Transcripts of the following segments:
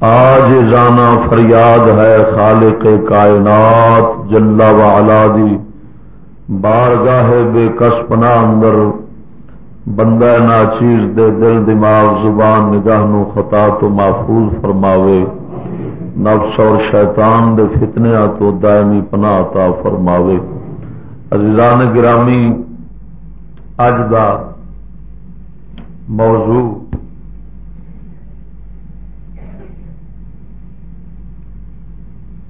آج جانا فریاد ہے خالق کائنات جلا والا دی۔ بارگاہ بے کس پنا اندر، بندہ نا چیز دے دل دماغ زبان نگاہ نو خطا تو محفوظ فرماوے۔ نفس اور شیطان دے فتنیا تو دائمی پناہ عطا فرماوے۔ عزیزان گرامی اج دا موضوع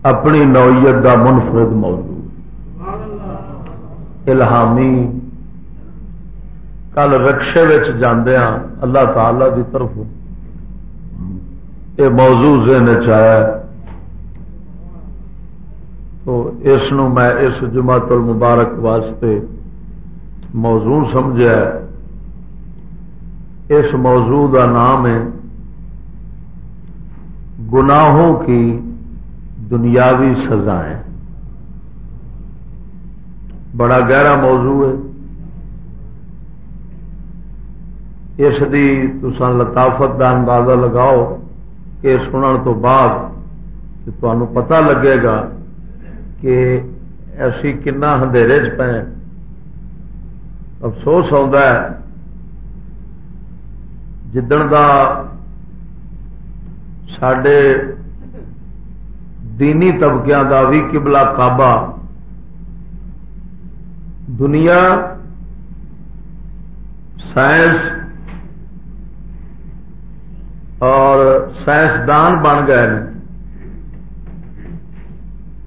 اپنی نوعیت دا منفرد موضوع۔ الہامی۔ کل رکشے جانے ہاں اللہ تعالی دی طرف۔ یہ موضوع ذہن چایا تو اس میں اس جماعت المبارک واسطے موضوع سمجھا اس موضوع کا نام ہے، گناہوں کی دنیاوی سزائیں بڑا گہرا موضوع ہے۔ اس کی تسان لطافت کا اندازہ لگاؤ کہ سنن تو بعد تمہیں پتا لگے گا کہ ایسی کنا اندھیرے چ پے۔ افسوس آتا ہے۔ جدن کا سڈے دینی طبقے کا بھی کبلا کابا دنیا، سائنس اور سائنسدان بن گئے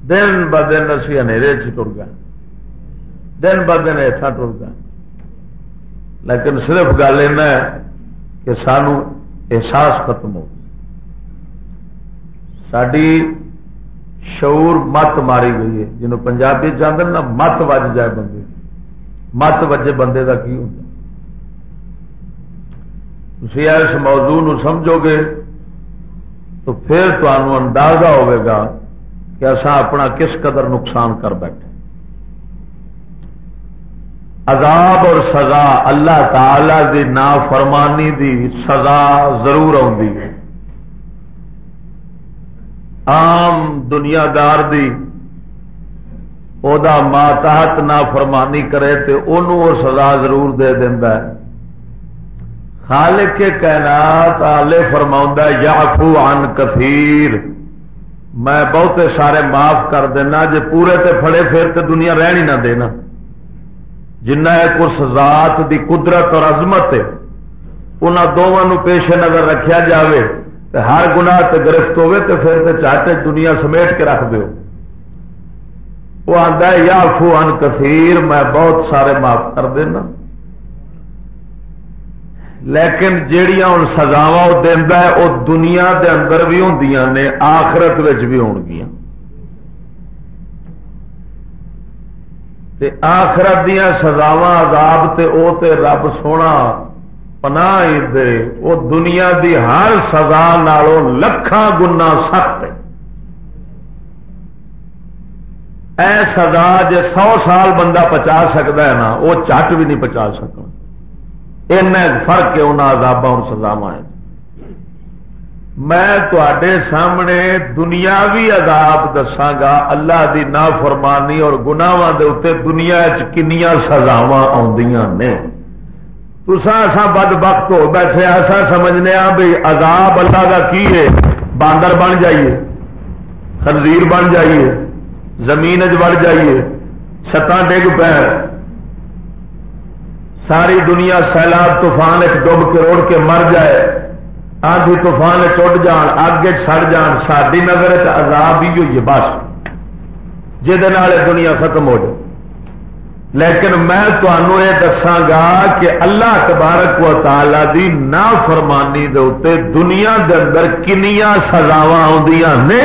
دن ب دن اسی ٹر گئے۔ دن ب دن ایسا ٹر گئے۔ لیکن صرف گل ہے کہ سانو احساس ختم ہو ساری شعور مت ماری گئی ہے۔ جنہوں پنجابی چاہتے نا مت وج جائے بندے۔ مت وجے بندے کا کی ہوتا تھی اس موضوع نو سمجھو گے تو پھر تمہوں اندازہ ہوئے گا کہ اصا اپنا کس قدر نقصان کر بیٹھے۔ عذاب اور سزا اللہ تعالی دی نافرمانی دی سزا ضرور ہے۔ عام دنیا دار دی او دا ماتحت نہ فرمانی کرے تو انہوں سزا ضرور دے دینا خالق کے کائنات آلے فرما یافو عن کثیر۔ میں بہتے سارے معاف کر دینا، جے پورے تے پھڑے پھر تے دنیا رہن ہی نہ دینا۔ جنہ ایک اس ذات دی قدرت اور عظمت ہے انہوں دونوں پیش نظر رکھیا جاوے۔ ہر گنا گرفت ہوے تو پھر تو چاہتے دنیا سمیٹ کے رکھ دو وہ آتا ہے، یا فو ان کثیر، میں بہت سارے معاف کر دینا۔ لیکن جہیا ہوں سزاوا وہ دینا ہے، وہ دنیا دے اندر بھی ہوں نے، آخرت بھی ہو گیا آخرت دیا سزاوا عذاب تے او تے رب سونا پنا دے، وہ دنیا دی ہر سزا نالوں لکھان گنا سخت اے سزا جے سو سال بندہ پچا سکتا ہے نا، وہ چٹ بھی نہیں پچا سکتا۔ این فرق ہے انہیں آزاد اور سزاوا میں تے سامنے دنیاوی عذاب دساگا اللہ دی نافرمانی اور گناواں دے اتنے دنیا چنیا سزاوا آدی تسا ایسا بد بخت ہو بیٹھے ایسا سمجھنے آ بھی عذاب اللہ کا کی ہے؟ باندر بن جائیے، خنزیر بن جائیے، زمین بڑھ جائیے، چھتاں ڈگ پہ ساری دنیا سیلاب، طوفان ڈب کے روڑ کے مر جائے۔ آندھی طوفان چٹ جان اگ سڑ جان ساری نظر عذاب ہی ہوئی ہے، بس۔ جہد دنیا ختم ہو جائے۔ لیکن میں تمہوں یہ دساگا کہ اللہ تبارک و تعالی دی نا فرمانی دے دنیا دے اندر کنیا سزاوا آدی نے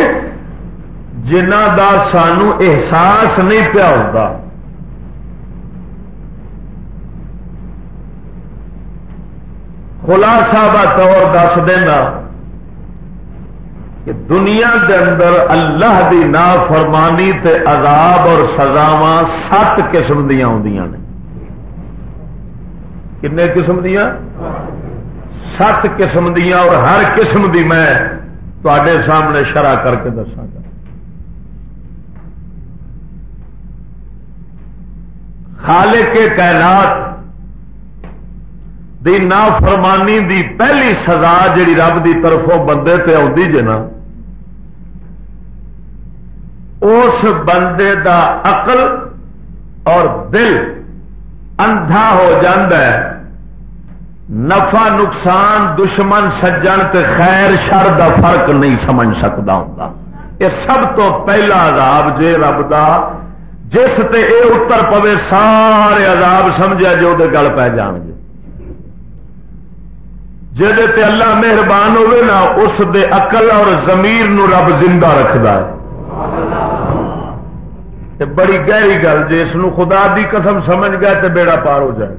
جنہ دا سانو احساس نہیں پیا ہوتا خلاصہ طور دس دینا۔ کہ دنیا دے اندر اللہ دی نا فرمانی تے عذاب اور سزاوا سات قسم دیا نے۔ کنے قسم دیا سات قسم دیا اور ہر قسم دی میں تے سامنے شرح کر کے دساگا خالق کے کائنات دی نافرمانی دی پہلی سزا جیڑی رب دی طرفوں بندے تے آدھی جنا اس بندے دا عقل اور دل اندھا ہو ہے۔ نفع، نقصان، دشمن، سجن تے خیر، شر دا فرق نہیں سمجھ سکتا ہوں یہ سب تو پہلا عذاب جے رب دا، جس تے اے اتر پوے سارے عذاب سمجھا جو دے گل پہ جان گے۔ تے اللہ مہربان ہوئے نا، اس دے عقل اور زمیر نو رب زندہ رکھدا ہے۔ تے بڑی گہری گل جی اس خدا دی قسم سمجھ گیا تے بیڑا پار ہو جائے۔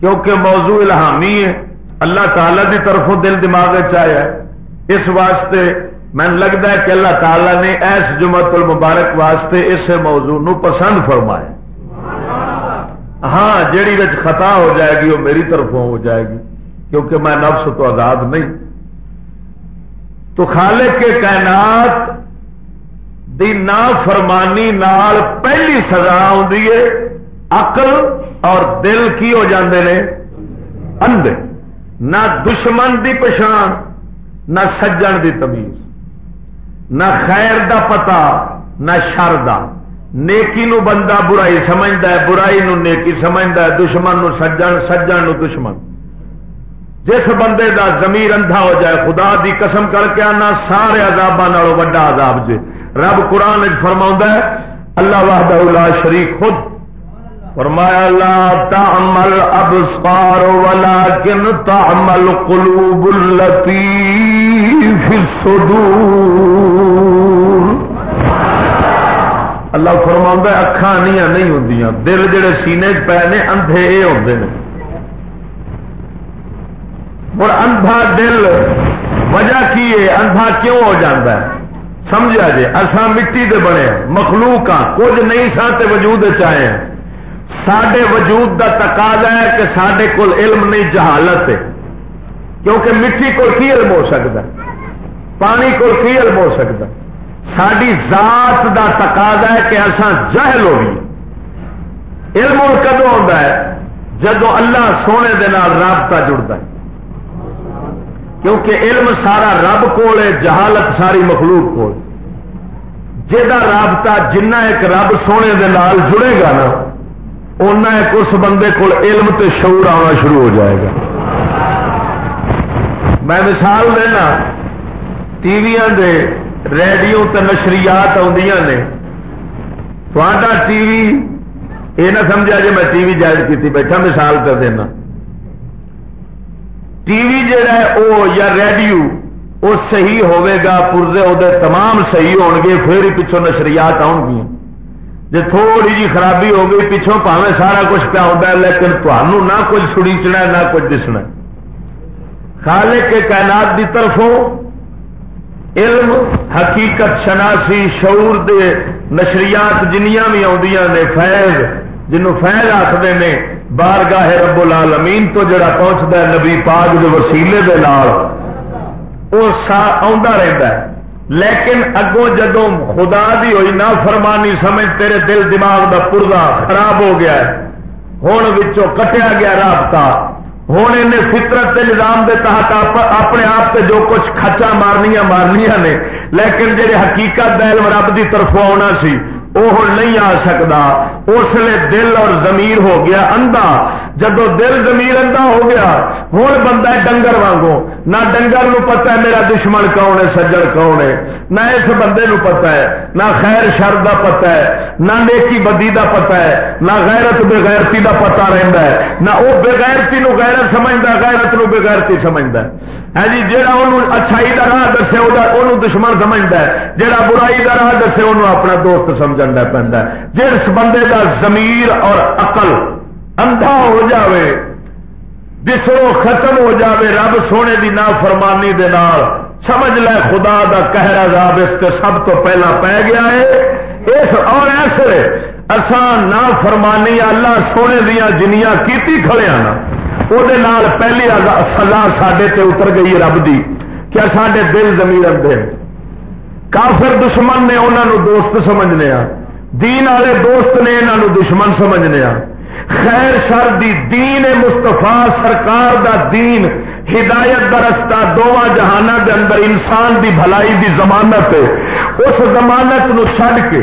کیونکہ موضوع الہامی ہے، اللہ تعالی دی طرفوں دل دماغ چیا اس واسطے میں لگتا ہے کہ اللہ تعالی نے ایس جمعت المبارک واسطے اس موضوع نو پسند فرمایا۔ ہاں جیڑی بچ خطا ہو جائے گی، وہ میری طرفوں ہو جائے گی، کیونکہ میں نفس تو آزاد نہیں۔ تو خالق کے کائنات دی نا فرمانی نال پہلی سزا آدھی ہے، عقل اور دل کی ہو جاندے نے، اندھے۔ نہ دشمن دی پچھان نہ سجن دی تمیز۔ نہ خیر دا پتا نہ شر دا۔ نیکی نو بندہ برائی سمجھتا ہے، برائی نو نیکی سمجھتا ہے، دشمن نو سجن سجن نو دشمن۔ جس بندے دا ضمیر اندھا ہو جائے، خدا دی قسم کر کے آنا، سارے عذابوں وڈا عذاب جے۔ رب قرآن فرما ہے، اللہ وحدہ لا شریک خود۔ فرمایا، لا تعمل ابصار ولكن تعمل قلوب التي في الصدور۔ اللہ فرما اکھا نہیں ہوں دل جڑے سینے پے نے، اندھے یہ ہوتے ہیں اور اندھا دل وجہ کی ہے؟ اندھا کیوں ہو جاتا ہے؟ سمجھا جی اصا مٹی دے بنے مخلوق ہاں کچھ نہیں سا وجود چاہے ہیں۔ سڈے وجود کا تقاضا ہے کہ سڈے کول علم نہیں، جہالت ہے۔ کیونکہ مٹی کو کی علم ہو سکتا پانی کو کی علم ہو سکتا ساری ذات دا تقاضا ہے کہ اصا جہل ہو گئی علم کدو آتا ہے؟ جدو اللہ سونے دے نال رابطہ جڑتا ہے۔ کیونکہ علم سارا رب کول ہے، جہالت ساری مخلوق کو جا رابطہ جنہ ایک رب سونے دے نال جڑے گا نا اُنہ ایک اس بندے کو علم تے شعور آنا شروع ہو جائے گا۔ میں مثال دینا، ٹی وی ریڈیو تے نشریات آدی نے۔ تھوڑا ٹی وی، یہ نہ سمجھا جی میں ٹی وی جائز کی بیٹھا، مثال کر دینا۔ ٹی وی جہا ہے وہ یا ریڈیو وہ صحیح گا پورزے وہ تمام صحیح ہو گے، پھر ہی پچھوں نشریات آؤ گی جی تھوڑی جی خرابی ہو گئی، پچھوں پاوے سارا کچھ پیا ہوتا ہے، لیکن تمہوں نہ کچھ سڑیچنا نہ کچھ دسنا۔ خالق کے کائنات دی طرفوں علم، حقیقت، شناسی، شعور دے نشریات جنیاں بھی آدی نے، فیض جنوں فیض آخر نے، بارگاہ رب العالمین تو جڑا پہنچتا ہے نبی پاک جو وسیلے دے نال وہ آ رہتا ہے۔ لیکن اگوں جدو خدا دی ہوئی نہ فرمانی سمجھ تیرے دل دماغ دا پردا خراب ہو گیا ہے ہوں کٹیا گیا رابطہ۔ ہوں انہیں فطرت نظام دے تحت اپنے آپ سے جو کچھ کچا مارنیا مارنیا نے، لیکن جی حقیقت دل رب کی طرف آنا سی وہ نہیں آ سکتا اس لیے دل اور زمیر ہو گیا اندھا۔ جدو دل زمیر اندھا ہو گیا ہوں بندہ ڈنگر وانگو نہ ڈنگر نو پتا ہے میرا دشمن کون ہے، سجڑ کون ہے۔ نہ اس بندے نو پتا ہے، نہ خیر شر دا پتا ہے، نہ نیکی بدی دا پتا ہے، نہ غیرت بغیرتی دا پتا رہتا ہے۔ نہ وہ بغیرتی نو غیرت سمجھتا غیرت نو بغیرتی سمجھتا ہے۔ ہے جی جہاں انہوں اچھائی کا راہ دسے وہ دشمن سمجھتا ہے۔ جہاں برائی کا راہ دسے انہوں اپنا دوست سمجھنا پہنتا ہے۔ جس بندے کا ضمیر اور عقل اندھا ہو جاوے دسو ختم ہو جاوے، رب سونے کی نا فرمانی دے نال۔ سمجھ لے، خدا دا کہرا عذاب اس کے سب تو پہلا پی گیا ہے۔ اس اور ایسے اسان نا فرمانی اللہ سونے دیا جنیاں کیتی کھڑے ہاں نا۔ وہ پہلی سزا سڈے تے اتر گئی رب دی، کیا سڈے دل زمین اندر کافر دشمن نے انہوں دوست سمجھنے ہاں۔ دین والے دوست نے انہوں دشمن سمجھنے ہاں۔ خیر شر دی دین مستفا سرکار دا دین۔ ہدایت دا رستہ دونوں جہانوں دے اندر انسان دی بھلائی دی ضمانت اس ضمانت نو چھڈ کے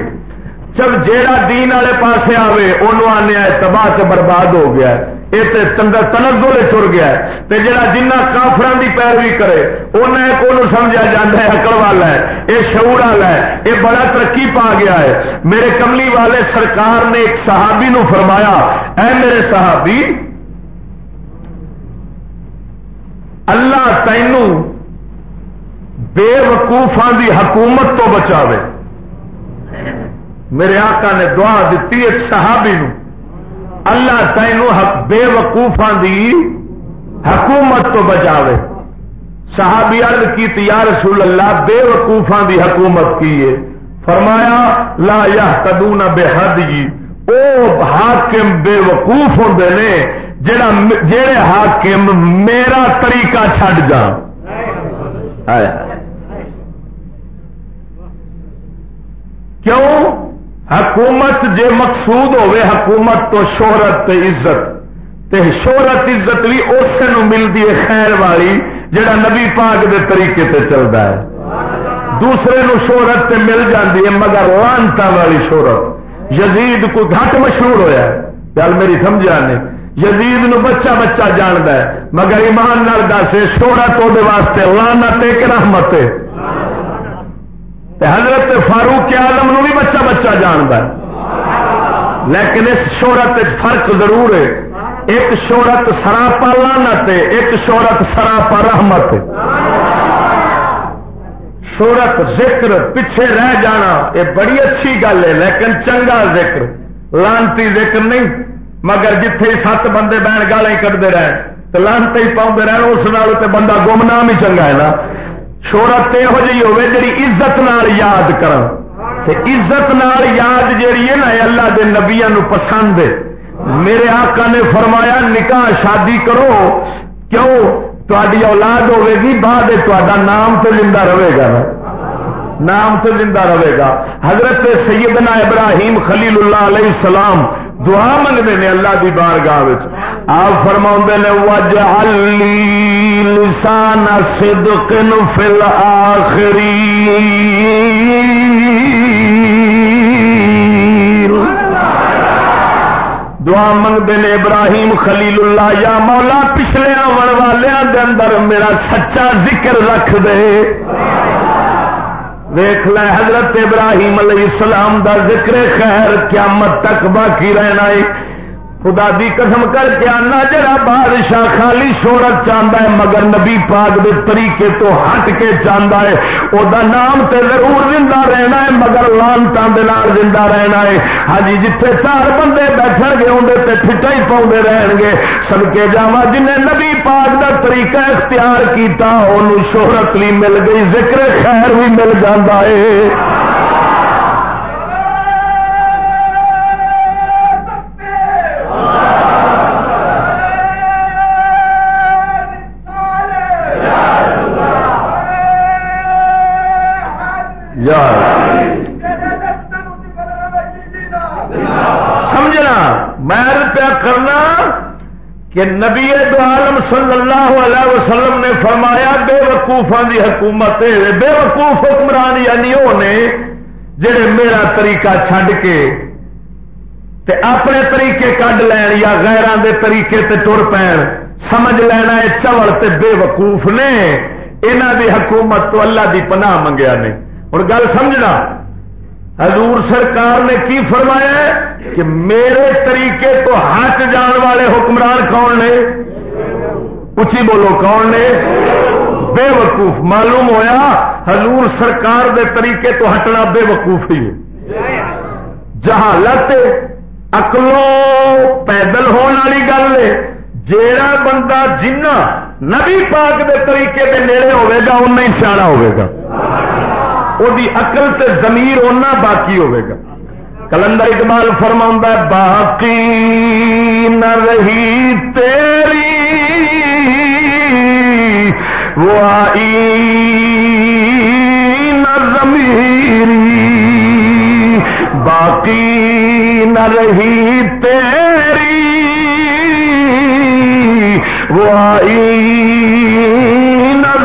جب جیڑا دین والے پاسے آئے انہوں آنے تباہ برباد ہو گیا یہ تنزل تر گیا تے جڑا جنہ کافران دی پیروی کرے انہیں کو سمجھا جاتا ہے اکڑ والا ہے یہ شعور والا ہے یہ بڑا ترقی پا گیا ہے میرے کملی والے سرکار نے ایک صحابی نو فرمایا اے میرے صحابی اللہ تینوں بے وقوفان دی حکومت تو بچاوے میرے آقا نے دعا دیتی ایک صحابی نو اللہ تینوں بے وقوفا دی حکومت تو بچاوے۔ صحابی عرض کی یا رسول اللہ، بے وقوفا دی حکومت کی ہے۔ فرمایا، لا یا بے حد جی وہ حاکم بے وقوف ہوں نے، جڑا جڑے حاکم میرا طریقہ چھڈ جا۔ کیوں؟ حکومت جے مقصود ہوے حکومت تو شہرت تے عزت۔ تے شہرت عزت بھی اس ملتی ہے خیر والی، جڑا نبی پاک دے طریقے تے چلتا ہے۔ دوسرے نو شہرت تے مل جاتی ہے، مگر لانتا والی شہرت۔ یزید کو گھٹ مشہور ہویا ہے؟ گل میری سمجھا نے۔ یزید نو بچہ بچہ جانتا ہے، مگر ایمان نال دس شہرت وہ واسطے لانت کہ رحمت ہے۔ حضرت فاروق آلم نو بھی بچہ بچہ جانتا ہے۔ لیکن اس شہرت فرق ضرور ہے۔ ایک شہرت سراپا لانت ہے، ایک شہرت سراپا رحمت شہرت ذکر پیچھے رہ جانا، یہ بڑی اچھی گل ہے، لیکن چنگا ذکر، لانتی ذکر نہیں۔ مگر جتھے سات بندے بہن گالا ہی کرتے رہے تو لانتے ہی پاؤں رہے اس بندہ گمنام ہی چنگا ہے نا۔ شہرت یہو جی ہوے جی عزت نال یاد کر عزت نال یاد جیڑی ہے نا اللہ دے نبیا نو پسند ہے۔ میرے آقا نے فرمایا، نکاح شادی کرو۔ کیوں؟ تاری اولاد ہوے گی، بعد تا نام تو زندہ رہے گا۔ نا نام تو زندہ رہے گا۔ حضرت سیدنا ابراہیم خلیل اللہ علیہ السلام دعا منگتے ہیں اللہ کی بارگاہ آپ فرما نے وج لسان صدق فل آخری دعا منگتے نے ابراہیم خلیل اللہ یا مولا پچھلے آن والوں دے اندر میرا سچا ذکر رکھ دے. ویخ لے حضرت ابراہیم علیہ السلام دا ذکر خیر قیامت تک باقی رہنا ہے. خدا دی قسم کر کے آنا جڑا بادشاہ خالی شہرت چاہتا ہے، مگر نبی پاک دے طریقے تو ہٹ کے چاہتا ہے۔ وہ نام تے ضرور زندہ رہنا ہے، مگر لانتا زندہ رہنا ہے۔ ہاں جی جتھے چار بندے بیٹھ گے اندر تے پھٹا ہی پاؤں رہن گے۔ سب کے جاوا جن نبی پاک دا طریقہ اختیار کیتا انہوں شہرت بھی مل گئی، ذکر خیر بھی مل جاتا ہے۔ صلی اللہ علیہ وسلم نے فرمایا، بے وقوفوں کی حکومت بے وقوف حکمران یعنی وہ نے جڑے میرا طریقہ چھڈ کے تے اپنے طریقے کڈ لین یا غیران دے طریقے تے ٹر پین، سمجھ لینا ہے چوڑ سے بے وقوف نے انہوں دی حکومت تو اللہ دی پناہ منگیا نے۔ اور گل سمجھنا، حضور سرکار نے کی فرمایا کہ میرے طریقے تو ہٹ جان والے حکمران کون نے؟ اچھی بولو کون نے؟ بے وقوف معلوم ہویا حضور سرکار دے طریقے تو ہٹنا بے وقوف ہی جہاں لت اکلو پیدل ہونے والی گل ہے۔ جیڑا بندہ جنہ نبی پاک دے طریقے دے نیڑے ہوئے گا ہی سیاح ہوگا وہ اقل تے زمیر اُنہ باقی ہوے گا۔ کلندر اقبال فرما باقی نہ رہی تیری وہ آئی نہ باقی نہ رہی تیری وہ آئی نہ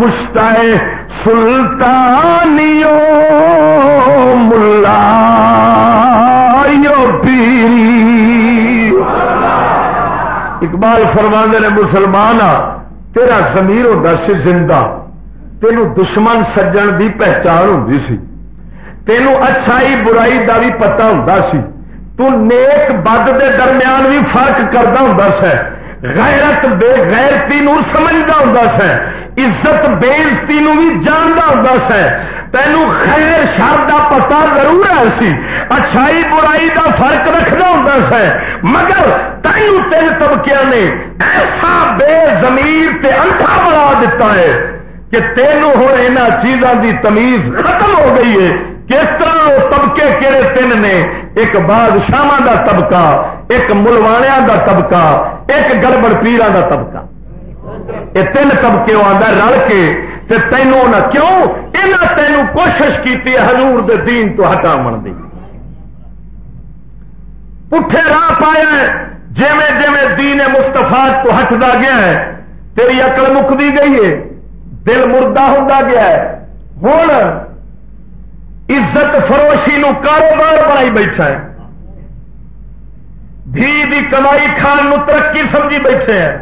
اے کشتا سلطانیوں ملا پیری اقبال فرماندے نے مسلمان تیرا زمیر ہوتا سی زندہ۔ تینوں دشمن سجن دی پہچان ہوں سی۔ تینوں اچھائی برائی دا بھی پتا ہوں سی۔ تو نیک بد دے درمیان بھی فرق کرتا ہوں سا۔ غیرت بے غیرتی سمجھتا ہوں سا عزت بےزتی بھی جانتا ہوں سا تینوں خیر شر کا پتا ضرور ہے سی۔ اچھائی برائی دا فرق رکھنا ہوں سا مگر تینوں تین طبقے نے ایسا بے زمیر تے انٹھا بنا دیتا ہے کہ تینوں ہوں یہاں چیزوں دی تمیز ختم ہو گئی ہے۔ کس طرح وہ طبقے کہڑے تین نے، ایک بادشاہ دا طبقہ، ایک ملوانیا دا طبقہ، ایک گڑبڑ پیران دا طبقہ۔ یہ تین طبقے آدھا رل کے، تے تینوں نہ کیوں؟ یہاں تینوں کوشش کی حضور دے دین تو ہٹا من دی۔ پٹھے راہ پایا جیویں جیویں دین مستفا تو ہٹتا گیا ہے، تیری اکل مکتی گئی ہے، دل مردہ ہوتا گیا ہے۔ ہوں عزت فروشی نو کاروبار بنائی بیٹھا ہے۔ دھی دی کمائی کھان نو ترقی سمجھی بیٹھے ہیں۔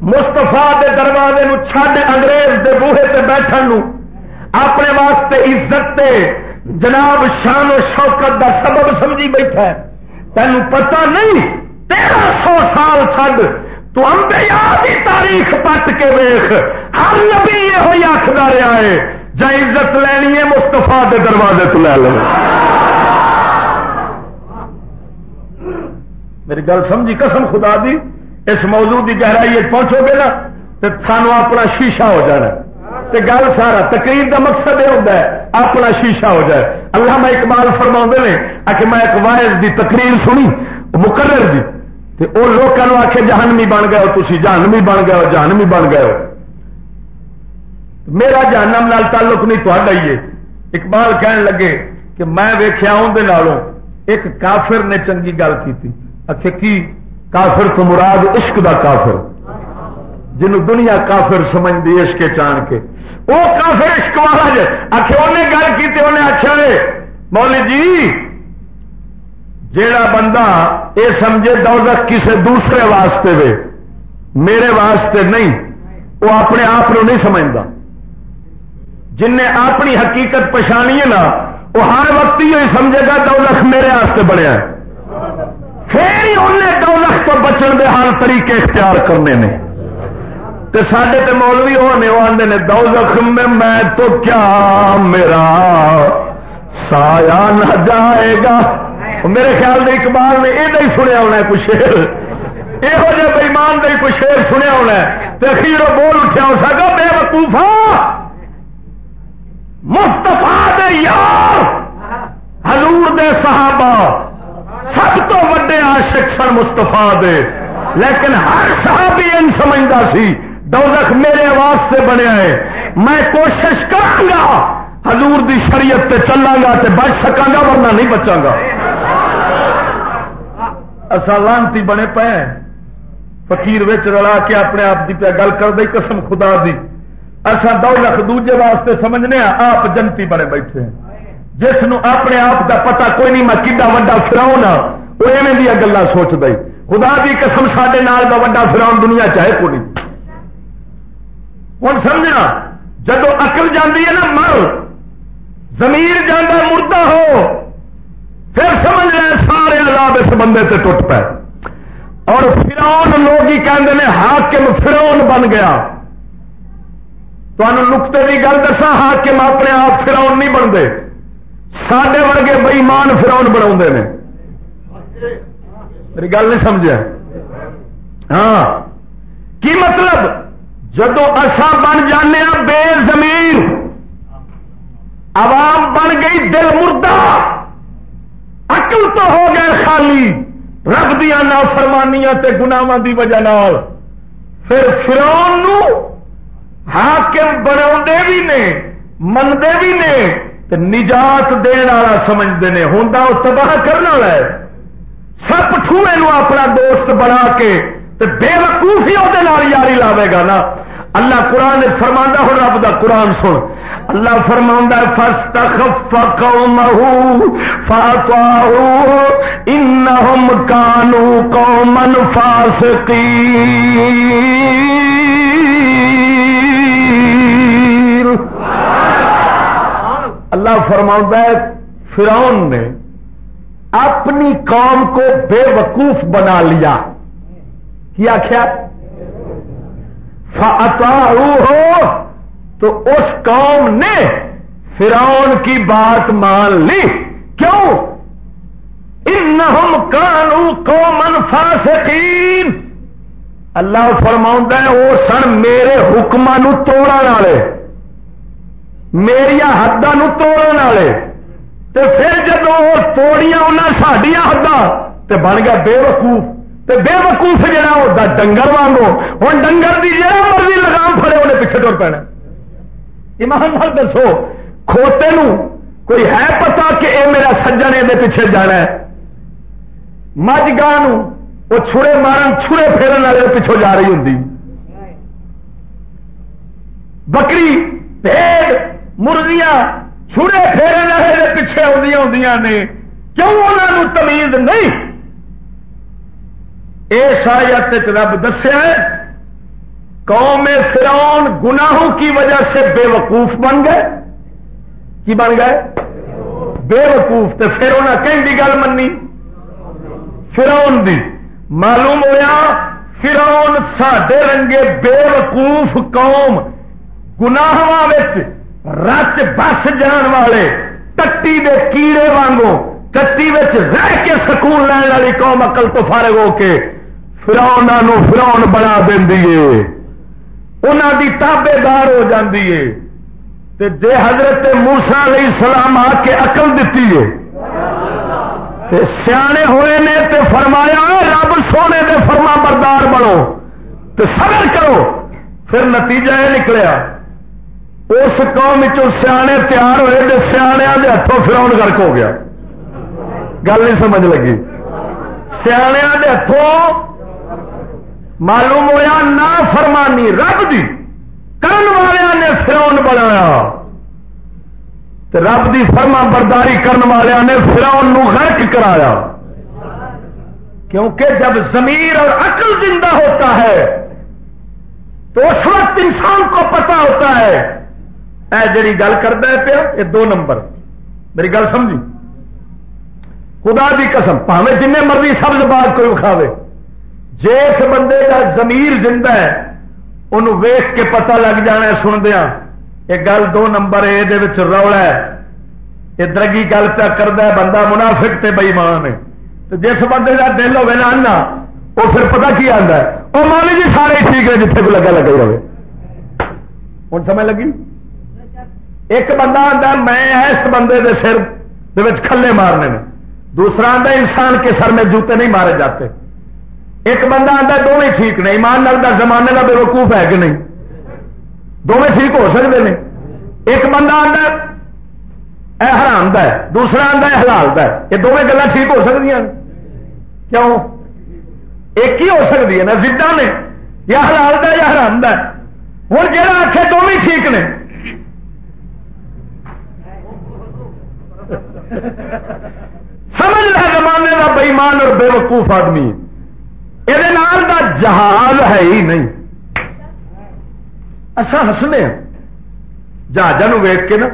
مستفا دے دروازے نو چھڈ انگریز دے بوہے تے بیٹھن نو۔ اپنے واسطے عزت تے جناب شان و شوکت دا سبب سمجھی بیٹھا ہے۔ تینو پتہ نہیں، تیرہ سو سال چڈ تو امبیا کی تاریخ پٹ کے ویخ ہر نبی یہ ہوئی آخر رہا ہے۔ جا عزت لینی ہے مستفا کے دروازے تو لے لو۔ میری گل سمجھی؟ قسم خدا دی، اس موضوع کی گہرائی پہنچو گے نا تو سانو اپنا شیشہ ہو جانا۔ تے گل سارا، تقریر دا مقصد یہ ہوتا ہے، اپنا شیشہ ہو جائے اللہ میں اقبال فرما نے آ میں ایک وائز دی تقریر سنی، مقرر دی۔ تے او لوگوں آ کے جہانمی بن گئے ہو تھی جہانمی بن گئے ہو جہانمی بن گئے ہو۔ میرا جہنم نال تعلق نہیں تھوڑا ہی اقبال کہن لگے کہ میں ویخیا اندر ایک کافر نے چنگی گل کی آخ کی کافر تو مراد عشق دا کافر۔ جنہوں دنیا کافر سمجھتی عشق چان کے۔ وہ کافر عشق والا جی آخر انہیں گل کی انہیں آخیا مولی جی جیڑا بندہ یہ سمجھے دوزخ کسی دوسرے واسطے وے، میرے واسطے نہیں وہ اپنے آپ نہیں سمجھتا جن نے اپنی حقیقت پچھانی ہے نا، وہ ہر وقت ہی سمجھے گا دولت میرے واسطے بنیا پھر ہی انہیں دولت تو بچن دے ہر طریقے اختیار کرنے نے۔ تے سڈے تے مولوی ہونے، وہ آدھے نے دو زخم میں میں تو کیا میرا سایہ نہ جائے گا۔ میرے خیال میں اقبال نے یہ نہیں سنیا ہونا ہے کچھ شیر یہو جہ بےمان کا کوئی شیر سنیا ہونا ہے۔ تو اخیر بول اٹھا ہو سکا بے وقوفا! مستفا دے یار، حضور دے صحابہ، سب تو وڈے عاشق سن مستفا دے۔ لیکن ہر صحابی ان سمجھتا سی، دوزخ میرے آواز سے بنیا ہے۔ میں کوشش کرا حضور دی شریعت تے چلا گا تے بچ سکا گا ورنہ نہیں بچا گا اصا لانتی بنے پے فقیر وچ رلا کے اپنے آپ کی پہ گل کر دے، قسم خدا دی۔ اصا دو لکھ دوجے واسطے سمجھنے ہاں، آپ جنتی بنے بیٹھے ہیں۔ جس نو اپنے آپ کا پتا کوئی نہیں، میں کڈا وا فراؤن ہاں۔ وہ ایویں دیا گلا سوچ دے۔ خدا کی قسم سڈے نال کا وا فراؤن دنیا چاہے کو نہیں۔ ہوں سمجھنا، جدو اقل جاندی ہے نا، مر۔ زمیر جانا مردہ ہو۔ پھر سمجھ رہے سارے عذاب اس بندے سے ٹوٹ پائے اور فراؤن لوگ ہی کہتے ہیں حاکم فراؤن بن گیا۔ نقطے کی گل دسا حاکم اپنے آپ فراؤن نہیں بنتے سڈے ورگے بئیمان فراؤن بنا میری گل نہیں سمجھا ہاں کی مطلب جدو اصا بن جانے بے زمین عوام بن گئی دل مردہ اکل تو ہو گئے خالی رب دیا نافرمانیاں تے گناواں دی وجہ نال پھر فرون ہاں، حاکم بنا بھی نے منگے بھی نے، تے نجات دین والا سمجھتے ہیں ہوں وہ تباہ کرنے والا ہے۔ سب ٹھوئے نو اپنا دوست بنا کے، تے بے وقوف ہی وہ یاری لاوے گا نا۔ اللہ قرآن نے فرما ہو رب دا قرآن سن۔ اللہ فرما فسٹ انہم کانو قومن فاسقی اللہ فرما فرعون نے اپنی قوم کو بے وقوف بنا لیا۔ کیا کیا ہو تو اس قوم نے فرعون کی بات مان لی۔ کیوں؟ ان کانو قومن فاسقین اللہ فرما وہ سن میرے حکم توڑ والے۔ میری حداں توڑ والے پھر جب وہ توڑیاں انہیں سڈیا حداں تو بن گیا بے وقوف تے بے وقوف جہا ہوتا ڈنگر وانگو ہوں ڈنگر کی جہاں مرضی لگام پڑے انہیں پیچھے ٹر پینا ایمان نال دسو کھوتے نو کوئی ہے پتا کہ اے میرا سجن یہ پیچھے جانا ہے مجھ گاہ وہ چھڑے مارن چھڑے پھیرن والے پیچھوں جا رہی ہوں بکری پیڑ مرغیاں چھڑے پھیرن والے پیچھے آدی ہوں نے، کیوں انہوں تمیز نہیں؟ اس آیت رب دسیا قوم فرعون گناہوں کی وجہ سے بے وقوف بن گئے۔ کی بن گئے؟ بے وقوف تو پھر انہیں کہیں گل منی فرعون دی۔ معلوم ہوا فرعون ساڈے رنگے بے وقوف قوم گناہ رچ بس جان والے، ٹٹی دے کیڑے وانگوں، ٹٹی رہ کے سکون لین والی قوم اقل تو فارغ ہو کے فراؤن فراؤن بنا دے انہوں دی تابے دار ہو جاتی ہے۔ جے حضرت موسا علیہ السلام آ کے اقل دیتی ہے سیانے ہوئے نے تے فرمایا، رب سونے دے فرما بردار بنو۔ تو صبر کرو، پھر نتیجہ یہ نکلیا۔ اس قوم سیانے تیار ہوئے تو سیاح کے ہاتھوں فراؤن گرک ہو گیا۔ گل نہیں سمجھ لگی۔ سیاح کے ہاتھوں معلوم ہوا نہ فرمانی رب دی، کرن والوں نے فرون بنایا۔ رب دی فرما برداری کرن والوں نے فرون غرق کرایا۔ کیونکہ جب ضمیر اور عقل زندہ ہوتا ہے، تو اس وقت انسان کو پتا ہوتا ہے اے جڑی گل کرتا ہے پیا، یہ دو نمبر۔ میری گل سمجھی؟ خدا دی قسم، پاوے جن مرضی سبز باغ کوئی اکھاوے جس بندے کا زمیر زندہ ہے، انہوں ویخ کے پتہ لگ جانا سندیا یہ گل دو نمبر یہ رولا ہے۔ یہ درگی گل پہ کرتا ہے، بندہ منافق تے بئیمان ہے۔ تو جس بندے کا دل ہوے نا وہ پھر پتا کی آتا ہے؟ وہ مالی جی سارے ٹھیک ہے جتنے کو لگا لگا رہے ہوں سمجھ لگی؟ ایک بندہ آتا میں اس بندے دے سر کھلے مارنے میں دوسرا آتا انسان کے سر میں جوتے نہیں مارے جاتے۔ ایک بندہ آتا دونوں ٹھیک نہیں ایمان لگتا زمانے کا بے وقوف ہے کہ نہیں؟ دونوں ٹھیک ہو سکتے ہیں ایک بندہ آتا اے حرام ہے۔ دوسرا آتا ہے، حلال ہے۔ یہ دونوں گلا ٹھیک ہو سکتی ہیں کیوں؟ ایک ہی ہو سکتی ہے نا، زدہ نے۔ یا حلال ہے یا حرام ہے۔ ہوں جا آخے دونوں ٹھیک نے۔ سمجھ رہا زمانے کا بےمان اور بے وقوف آدمی یہ جہاز ہے ہی نہیں۔ اصا ہسنے ہاں۔ جہاز ویگ کے نا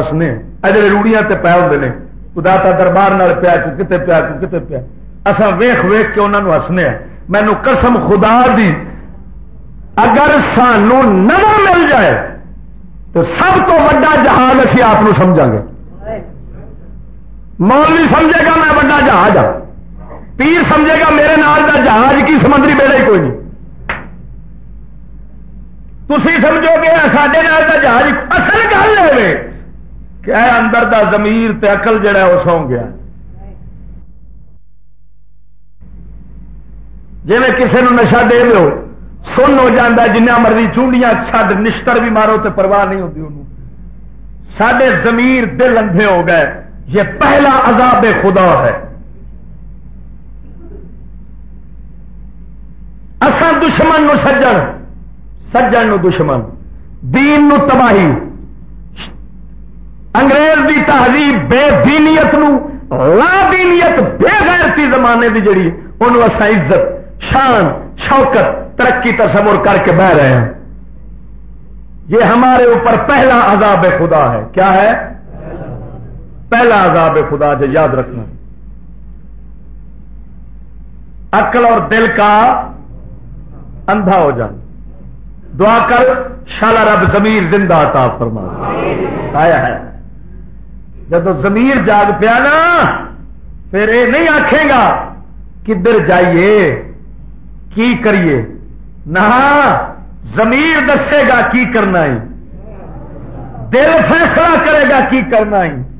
ہسنے ہاں۔ اجے روڑیاں تے پے ہوں نے، خدا تا دربار پیا کو کتے پیا کو کتے پیا۔ اصا ویخ ویخ کے انہوں ہسنے ہاں۔ مینو قسم خدا دی، اگر سانو نو مل جائے تو سب تو وا جہاز اسی آپ سمجھا گے۔ مولوی سمجھے گا میں وا جہاز ہوں پیر سمجھے گا میرے نال دا جہاز کی سمندری بیڑا ہی کوئی نہیں۔ تھی سمجھو گے سڈے نال دا جہاز اصل گل ہے کہ اندر دا ضمیر تے عقل جڑا وہ سو گیا۔ جی کسی نے نشا دے دو سن ہو جاتا جنیا مرضی چونڈیاں چھڈ، نشتر بھی مارو تو پرواہ نہیں ہوتی انہوں۔ سڈے ضمیر دل اندھے ہو گئے۔ یہ پہلا عذاب خدا ہے۔ اصل دشمن نو سجن سجن نو دشمن، دین نو تباہی۔ انگریز دی تہذیب بے دینیت نو، لا دینیت، بے غیرتی زمانے دی جڑی انہوں اصا عزت، شان، شوکت، ترقی تصور کر کے بہ رہے ہیں۔ یہ ہمارے اوپر پہلا عذاب خدا ہے۔ کیا ہے؟ پہلا عذاب خدا جو یاد رکھنا عقل اور دل کا اندھا ہو جانا۔ دعا کر، شالا رب زمیر زندہ عطا فرما۔ آیا ہے۔ جب زمیر جاگ پیا نا، پھر یہ نہیں آخے گا کدھر جائیے، کی کریے۔ نہ زمیر دسے گا کی کرنا ہے۔ دل فیصلہ کرے گا کی کرنا ہے۔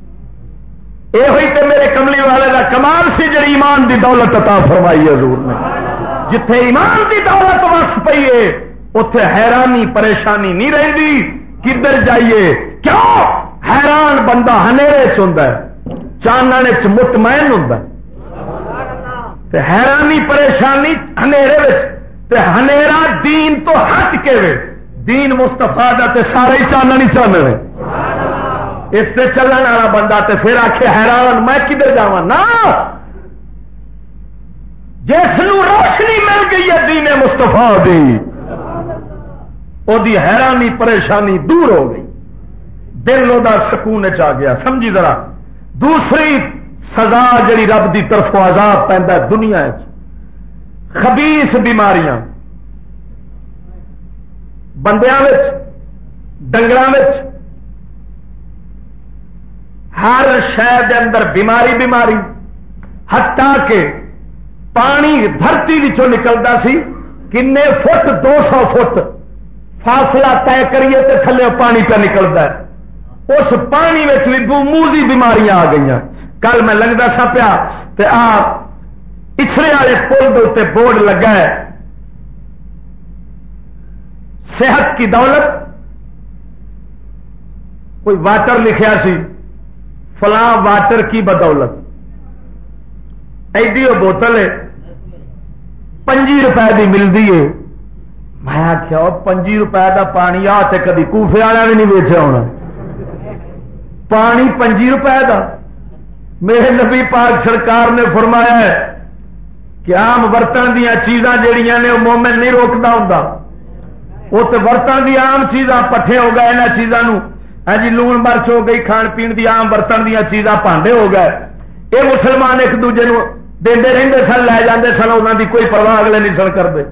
یہ ہوئی تو میرے کملی والے کا کمال سی جی ایمان دی دولت عطا فرمائی حضور نے۔ جتھے ایمان دی دولت وس پی ہے اتے حیرانی، پریشانی نہیں رہی کدھر جائیے؟ کیوں؟ حیران بندہ ہنیرے چاننے چ مطمئن ہوں حیرانی، پریشانی تے ہنیرا دین تو ہٹ کے وے۔ دین مستفا تے سارے چانن ہی چاننے اس سے چلن والا بندہ تے پھر آخ حیران، میں کدھر جا نا! جس روشنی مل گئی ہے دین مستفا دی دی حیرانی، پریشانی دور ہو گئی۔ دل وہ سکون چ گیا۔ سمجھی ذرا، دوسری سزا جڑی رب دی طرف آزاد پہ دنیا خبیس بیماریاں۔ بندیا ڈنگر ہر شہر اندر بیماری بیماری ہٹا کے پانی دھرتی نکلتا سی، کنے فٹ، دو سو فٹ فاصلہ طے کریے تو تھلے پانی پہ نکلتا ہے۔ اس پانی بھی موزی بیماریاں آ گئی کل میں لگتا سا پیا پچھڑے والے پل کے بورڈ لگا ہے۔ صحت کی دولت، کوئی واٹر لکھیا سی۔ فلاں واٹر کی بدولت۔ ایڈی وہ بوتل ہے، پنجی روپئے کی ملتی ہے۔ میں آخیا پنجی روپئے کا پانی آ کدی کوفے والا بھی نہیں ویچیا ہونا۔ پانی پنجی روپئے کا میرے نبی پاک سرکار نے فرمایا ہے کہ آم برتن دیا چیزاں جہیا نے وہ مومن نہیں روکتا ہوں وہ تو برتن دی آم چیزاں پٹھے ہو گئے یہاں چیزوں ہاں جی لون مرچ ہو گئی، کھان پی دی آم برتن دیا چیزاں پانڈے ہو گئے۔ یہ مسلمان ایک دوجے دے رہتے سن، لے جاندے سن انہوں دی کوئی پرواہ اگلے نہیں سن کرتے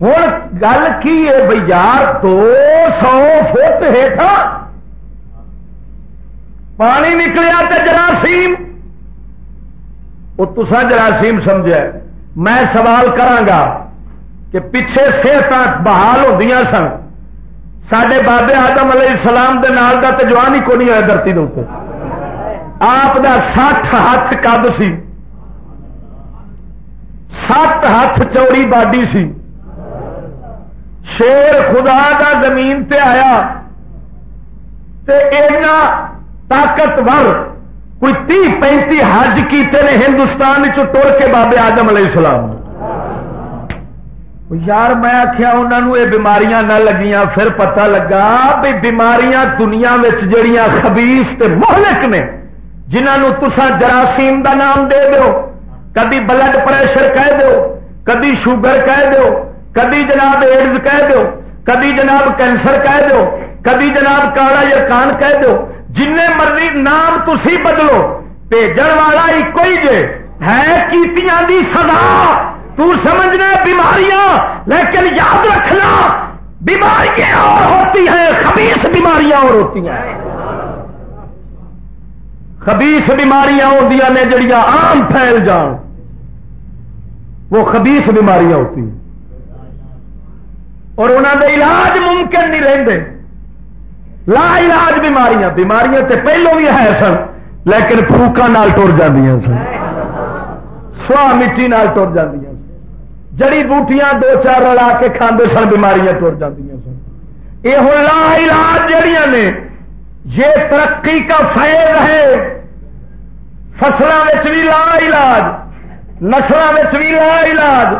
ہوں گل کی ہے بھائی یار، دو سو فٹ ہیٹھا پانی نکلیا تو جراثیم۔ وہ تسا جراثیم سمجھا میں سوال کرا کہ پچھے صحت بحال ہو سن۔ سڈے بابے آدم علیہ السلام دے نال دا تو جوان ہی کو نہیں ہوا دھرتی دے آپ دا سٹھ ہاتھ کد سی؟ سات ہاتھ چوڑی باڈی سی۔ شیر خدا دا زمین تے آیا۔ تے اینا طاقتور کوئی تی پینتی حج کیتے نے ہندوستان ٹر کے بابے آدم علیہ السلام۔ یار میں آخیا انہوں یہ بیماریاں نہ لگیاں، پھر پتہ لگا بھی بیماریاں دنیا جڑیاں خبیس تے مہلک نے جنہوں تسا جراثیم دا نام دے دو کدی بلڈ پریشر کہہ دو کدی شوگر کہہ دو کدی جناب ایڈز کہہ دو کدی جناب کینسر کہہ دو کدی جناب کالا یرکان کہہ دو جن مرضی نام تھی بدلو، بھیجن والا ایک ہی جے، ہے کیتیاں دی سزا۔ تو سمجھنا بیماریاں، لیکن یاد رکھنا بیماریاں اور ہوتی ہیں خبیص بیماریاں اور ہوتی ہیں۔ خبیص بیماریاں ہوتی نے جڑیاں عام پھیل جان، وہ خبیص بیماریاں ہوتی ہیں۔ اور انہوں نے علاج ممکن نہیں رہتے لا علاج بیماریاں بیماریاں تے پہلو بھی ہے سن، لیکن فروکا ٹر سن۔ سوا مٹی ٹر جی جڑی بوٹیاں دو چار رلا کے کھانے سن، بیماریاں ٹر سن۔ یہ لا علاج جہیا نے۔ یہ ترقی کا فیل ہے۔ فصلوں بھی لا علاج نسلوں بھی لا علاج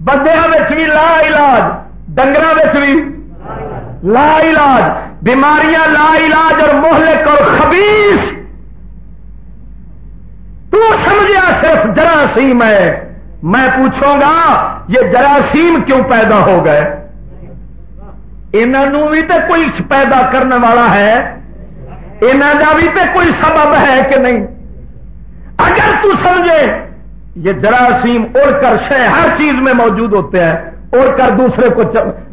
بندیا بھی لا علاج ڈنگر بھی لا علاج۔ بیماریاں لا علاج اور محلک اور خبیص تو سمجھا صرف جراثیم ہے میں پوچھوں گا، یہ جراثیم کیوں پیدا ہو گئے؟ انہوں بھی تو کوئی پیدا کرنے والا ہے۔ انہوں کا بھی تو کوئی سبب ہے کہ نہیں؟ اگر تو سمجھے، یہ جراثیم اڑ کر شہ ہر چیز میں موجود ہوتے ہیں اڑ کر دوسرے کو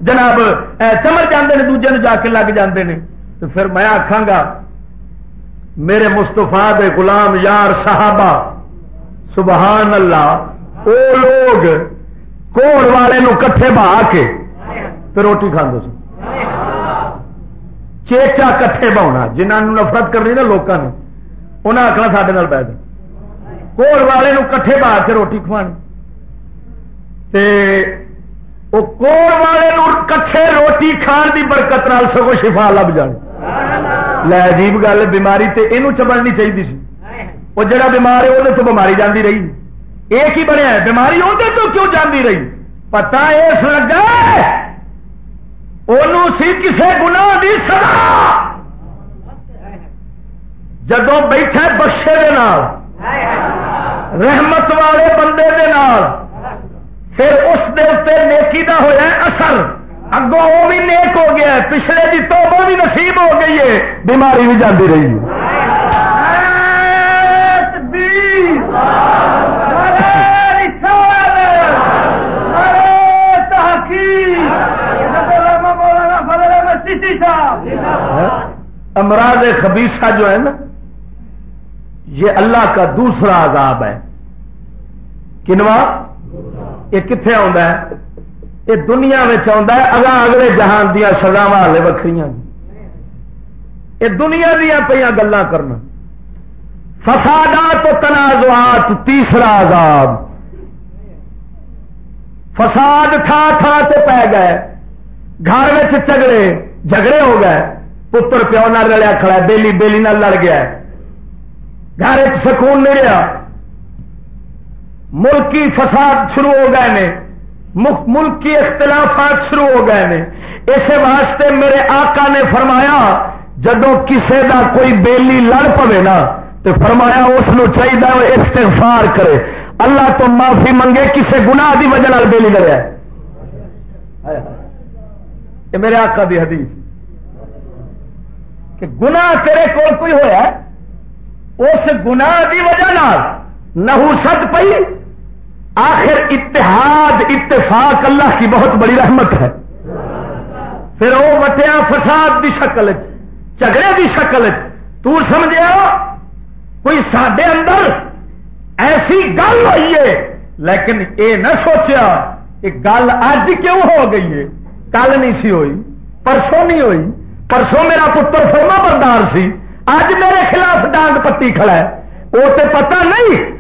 جناب چمر جاندے نے، دوجے جا کے لگ جاندے نے۔ تو پھر میں آخا گا، میرے مستفا دے غلام یار صحابہ، سبحان اللہ وہ لوگ کوڑ والے نو کٹھے بہا کے تو روٹی کھانے چیچا کٹھے بہنا جنہوں نفرت کرنی نا لوگوں نے انہیں آخنا سڈے پی دیں کوڑ والے نو کٹھے بہا کے روٹی کھوانی۔ وہ کوڑ والے نو کٹھے روٹی کھان دی برکت نال سگو شفا لب جان لے عجیب گل، بیماری تے اینو چبڑنی چاہیے سی۔ وہ جڑا بیمار ہے وہ تو بیماری جاندی رہی۔ ایک ہی بنیا ہے بیماری وہ تو کیوں جاندی رہی؟ پتا اس لگا سی کسے گنا دی سزا۔ جدو بیٹھا بخشے دے نال، رحمت والے بندے دے نال، پھر اس دے نیکی دا ہوا اثر۔ اگوں وہ بھی نیک ہو گیا پچھلے کی تو وہ بھی نصیب ہو گئی ہے۔ بیماری بھی جاتی رہی۔ امراض خبیصہ جو ہے نا، یہ اللہ کا دوسرا عذاب ہے۔ کنوا یہ کتنے آ یہ دنیا اگا اگلے جہان دیا سزا والے وکری یہ دنیا دیا پہ گلا کرنا۔ فسادات تنازعات، تیسرا عذاب۔ فساد تھا تھا تو پی گئے۔ گھر میں چگڑے جھگڑے ہو گئے، پتر پیو نہ رلیا کھڑا بیلی بیلی نہ لڑ گیا گھر سکون نہیں رہا ملکی فساد شروع ہو گئے نے۔ ملکی اختلافات شروع ہو گئے نے۔ اس واسطے میرے آقا نے فرمایا جدو کسے دا کوئی بیلی لڑ پوے نا تو فرمایا اس چاہیے استغفار کرے۔ اللہ تو معافی منگے، کسے گناہ دی وجہ بیلی لڑیا یہ میرے آقا دی حدیث کہ گناہ تیرے کول کوئی ہوا اس گناہ دی وجہ نہ ست پئی، آخر اتحاد، اتفاق اللہ کی بہت بڑی رحمت ہے۔ پھر وہ وٹیا فساد کی شکل چگڑے کی شکل تو سمجھا کوئی سڈے اندر ایسی گل ہوئی ہے، لیکن اے نہ سوچیا کہ گل اج کیوں ہو گئی ہے۔ کل نہیں سی ہوئی، پرسوں نہیں ہوئی۔ پرسوں میرا پتر فرما بردار سی۔ اج میرے خلاف ڈانگ پتی کھڑا ہے۔ وہ تو پتہ نہیں،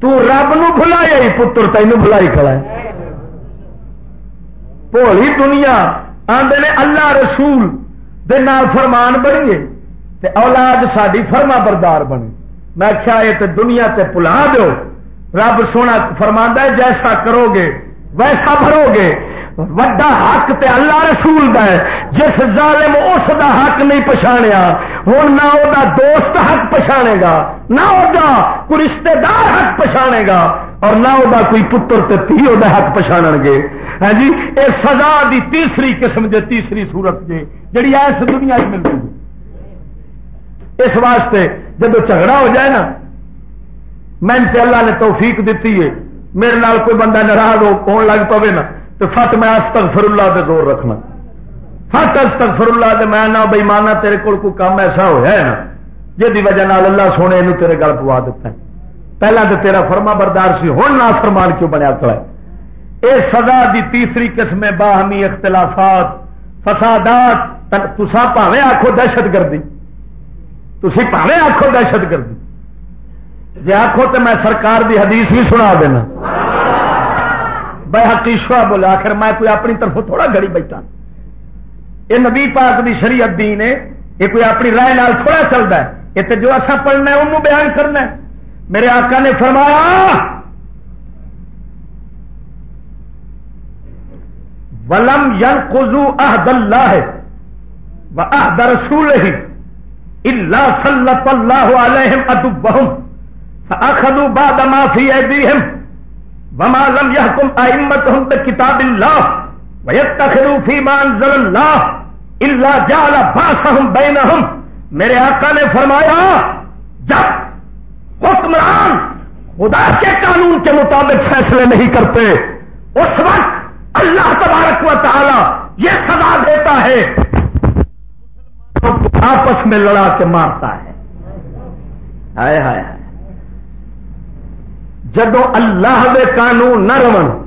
تو رب نو بلایا پتر تین بلائی کھڑا ہے۔ بھولی دنیا آدھے نے اللہ رسول دے نال فرمان بنیے تے اولاد ساری فرما بردار بنے۔ میں کیا یہ دنیا تے پلا دو رب سونا فرما جیسا کرو گے ویسا بھرو گے۔ وڈا حق تے اللہ رسول دا ہے۔ جس ظالم اس دا حق نہیں پچھاڑیا ہوں نہ وہ دوست حق پچھاڑے گا، نہ وہ کوئی رشتے دار حق پچھاڑے گا، اور نہ وہ کوئی پتر تے تھی وہ حق پچھاڑ گے۔ ہاں جی یہ سزا دی تیسری قسم دے تیسری صورت جی جڑی ایس دنیا ملتی ہے۔ اس واسطے جب جھگڑا ہو جائے نا، میں اللہ نے توفیق دیتی ہے۔ میرے نال کوئی بندہ ناراض ہو لگ پوے نا، تو فٹ میں استغفر اللہ دے زور رکھنا۔ فٹ استغفر اللہ دے میں نہ بے مانا تیرے کول کوئی کام ایسا ہوا ہے نا جی وجہ نال اللہ سونے یہ تیرے گل پوا دیتا ہے۔ پہلا تو تیرا فرما بردار سی ہوں نہ فرمان کیوں بنیا کھڑا ہے؟ اے سزا دی تیسری قسم باہمی اختلافات، فسادات تسا پاوے آخو دہشت گردی۔ تھی پاوے آخو دہشت گردی۔ جی آخو تو میں سرکار دی حدیث بھی سنا دینا۔ بے حقیشوا بولے، آخر میں کوئی اپنی طرف تھوڑا گڑی بیٹھا۔ یہ نبی پاک دی شریعت دین ہے یہ کوئی اپنی رائے نال تھوڑا چلتا ہے۔ یہ تو جو اصا پڑھنا ہے، انہوں بیان کرنا ہے۔ میرے آقا نے فرمایا، ولم ین خزو احد اللہ و احد رسول ہی اللہ صلی اللہ علیہم ادبہم فاخذوا بعد ما فی ایدیہم وما لم يحكم ائمتهم بكتاب الله ويتخذوا فيما انزل الله الا جعل باسهم بينهم میرے آقا نے فرمایا، جب حکمران خدا کے قانون کے مطابق فیصلے نہیں کرتے، اس وقت اللہ تبارک و تعالی یہ سزا دیتا ہے آپس میں لڑا کے مارتا ہے۔ ہائے ہائے۔ جدو اللہ دے قانون نہ رون،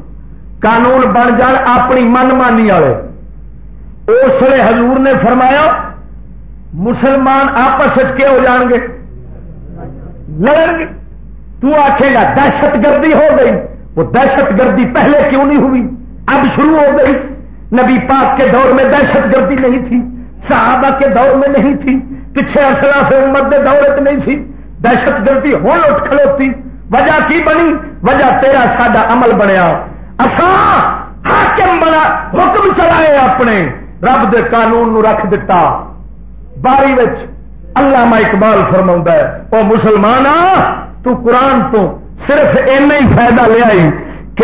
قانون بن جان اپنی من مانی والے۔ اس لیے حضور نے فرمایا، مسلمان آپس کے ہو جان گے؟ لڑن گے۔ تو آخے گا، دہشت گردی ہو گئی۔ وہ دہشت گردی پہلے کیوں نہیں ہوئی؟ اب شروع ہو گئی۔ نبی پاک کے دور میں دہشت گردی نہیں تھی، صحابہ کے دور میں نہیں تھی پیچھے اصلا سے امت کے دور نہیں تھی۔ دہشت گردی ہو اٹھ کھلوتی۔ وجہ کی بنی؟ وجہ تیرا ساڈا عمل بنیا۔ حاکم بنا، حکم چلائے اپنے۔ رب دے قانون نو رکھ دیتا باری اللہ اقبال فرما ہے وہ مسلمان تو قرآن تو صرف اینا ہی فائدہ لیا کہ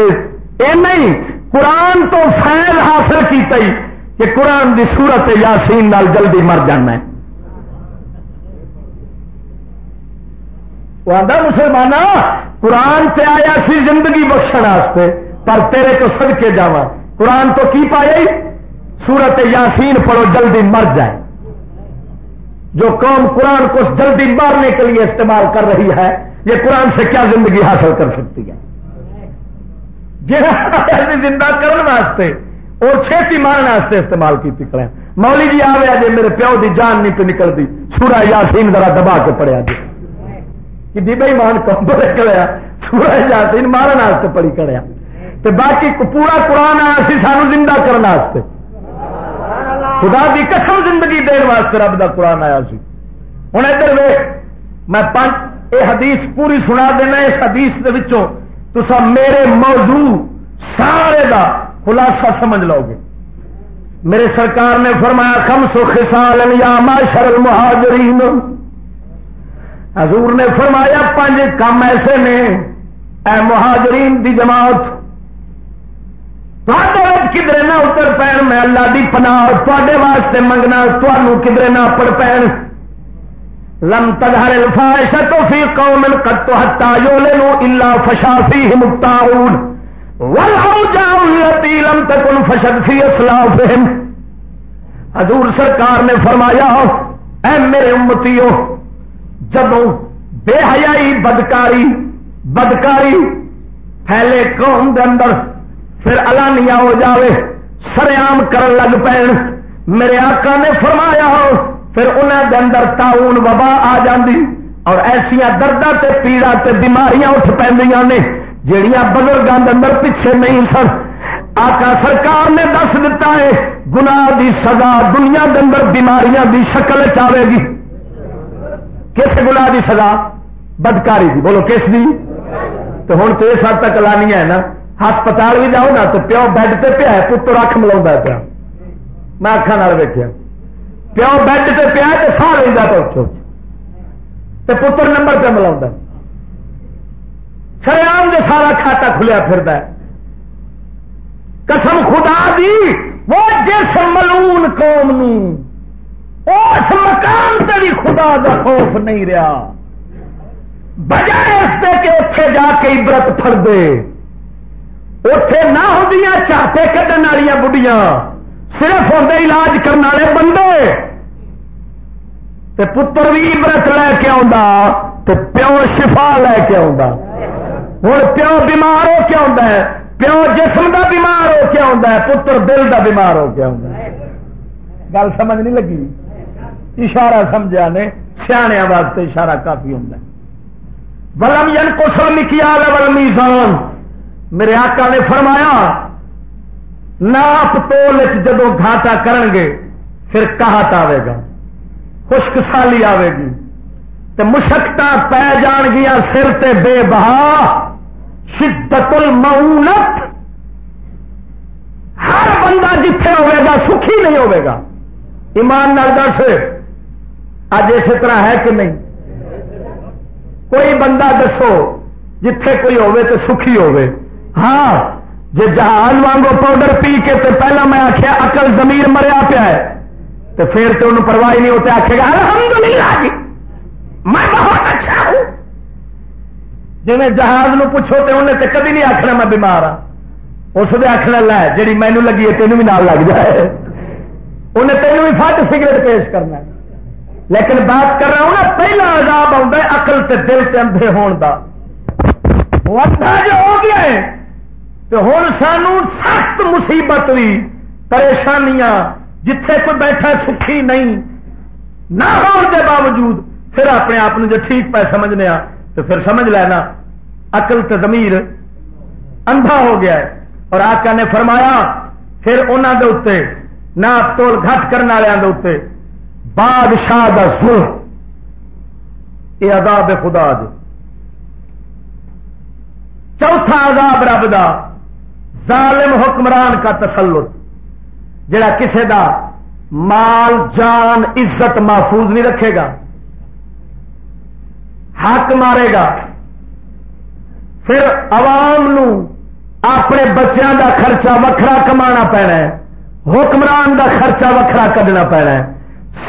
اینا ہی قرآن تو فیض حاصل کیتا ہی کہ قرآن دی صورت یاسین نال جلدی مر جانا ہے۔ وہ آدھا مسلمان قرآن تے آیا سی زندگی بخشن واسطے، پر تیرے تو سد کے جا قرآن تو کی پایا سورت یاسین پڑھو، جلدی مر جائے۔ جو قوم قرآن کو جلدی مارنے کے لیے استعمال کر رہی ہے، یہ قرآن سے کیا زندگی حاصل کر سکتی ہے؟ ایسی زندہ کرنے واسطے اور چھتی مارنے واسطے استعمال کی پکڑے مولی جی آ جی میرے پیو دی جان نہیں پہ نکلتی۔ سورا یاسین ذرا دبا کے پڑیا جی کہ بھائی مان کم پڑے کریا سورا یاسین مارن واسطے پڑی کریا تو باقی پورا قرآن آیا سی سانو زندہ کرنے واسطے۔ خدا دی قسم زندگی دین واسطے رب دا قرآن آیا سی۔ ہوں ادھر وے میں پانچ اے حدیث پوری سنا دینا، اس حدیث دے وچوں تسا میرے موضوع سارے دا خلاصہ سمجھ لو گے۔ میرے سرکار نے فرمایا کم سو خسال یا معاشر المہاجرین۔ حضور نے فرمایا، پانچ کام ایسے نے، اے مہاجرین دی جماعت کدرے نہ اتر پین، میں اللہ دی پناہ تے واسطے منگنا تمہوں کدرے نہ پڑ پین۔ لم تدہر الفاحش تو فی قوم قد تو حتا یولنو الا فشا فیہم الطاعون۔ والاوجاع التي لم تكن فشد فی اسلافہم حضور سرکار نے فرمایا، اے میرے امتیو جدوں بے حیائی، بدکاری بدکاری پھیلے قوم دے اندر، پھر الانیا ہو جاوے سریام کرن لگ پین۔ میرے آقا نے فرمایا ہو، پھر انہیں دے اندر تاؤن وبا آ جاندی۔ اور ایسیا دردہ تے پیڑا تے بیماریاں اٹھ پہ نے جہیا بزرگوں کے اندر پیچھے نہیں سن۔ آقا سرکار نے دس دیتا ہے، گناہ دی سزا دنیا کے اندر بیماریاں دی شکل چاہے گی۔ کس گناہ دی سزا؟ بدکاری دی۔ بولو کس دی؟ تو ہوں تو اس حد تک لانی ہے نا۔ ہسپتال بھی جاؤ نا تو پیو بیڈ تے پیا پتر اکھ ملا پیا۔ میں اکھان ویکیا پیو بیڈ تے پیا تو سا لینا تو پتر نمبر پہ ملا سریام جو سارا کھاتا کھلیا پھر قسم خدا دی، وہ جس ملون قوم اس مکان سے بھی خدا کا خوف نہیں رہا۔ بجائے اس کہ اتے جا کے عبرت پڑ دے اتے نہ ہوں چاٹے کھڈن والی بڑھیاں صرف ہوں علاج کرنے والے بندے۔ تے پتر بھی عبرت لے کے تے پیو شفا لے کے ہوں پیو بیمار ہو کے ہے، پیو جسم دا بیمار ہو کے ہے، پتر دل دا بیمار ہو کے گل سمجھ نہیں لگی؟ اشارہ سمجھا نے سیاح واسطے اشارہ کافی ہوں ولم ین کسل نکیا لول میزان میرے آقا نے فرمایا، ناپ تول جدو گھاٹا کرن گے پھر کہات آئے گا خشک سالی آئے گی۔ تو مشکت پی جان گیا سر تے بے بہا۔ شدت المعونت ہر بندہ جتھے ہوئے گا، سکھی نہیں ہوئے گا۔ ایمان نال دس۔ اج اسی طرح ہے کہ نہیں؟ کوئی بندہ دسو، جتھے کوئی ہوئے تو سکھی ہوئے ہاں جی جہاز وانگو پاؤڈر پی کے تو پہلا میں آخیا اکل زمیر مریا پیا ہے۔ تو پھر تو انہوں پرواہ نہیں ہوتے آخے گا، الحمدللہ جی میں بہت اچھا ہوں۔ جی میں جہاز نو پوچھو تو انہیں تو کبھی نہیں آخنا میں بیمار ہاں۔ اس نے آخنا لا جی مینو لگی ہے تینوں بھی نال لگ جائے۔ انہیں تینوں بھی فٹ سگریٹ پیش کرنا لیکن بات کر رہا ہوں نا، پہلا عذاب آتا ہے اقل سے دل سے اندھے ہون دا۔ وہ اندھا جو ہو گیا ہے، تو ہوں سانو سخت مصیبت بھی پریشانیاں، جتھے کوئی بیٹھا سکھی نہیں۔ نہ ہونے کے باوجود، پھر اپنے آپ جو ٹھیک پہ سمجھنے آ، تو پھر سمجھ لینا اقل تو زمیر اندھا ہو گیا ہے۔ اور آقا نے فرمایا، پھر انہوں کے اتنے ناپ تول گھٹ کرنے والوں کے اتنے بادشاہ کا سر یہ عذاب خدا جو چوتھا عذاب رب دا ظالم حکمران کا تسلط، جڑا کسے دا مال، جان، عزت محفوظ نہیں رکھے گا، حق مارے گا۔ پھر عوام نو اپنے بچوں دا خرچہ وکھرا کما پینا ہے، حکمران دا خرچہ وکھرا کھنا پینا ہے۔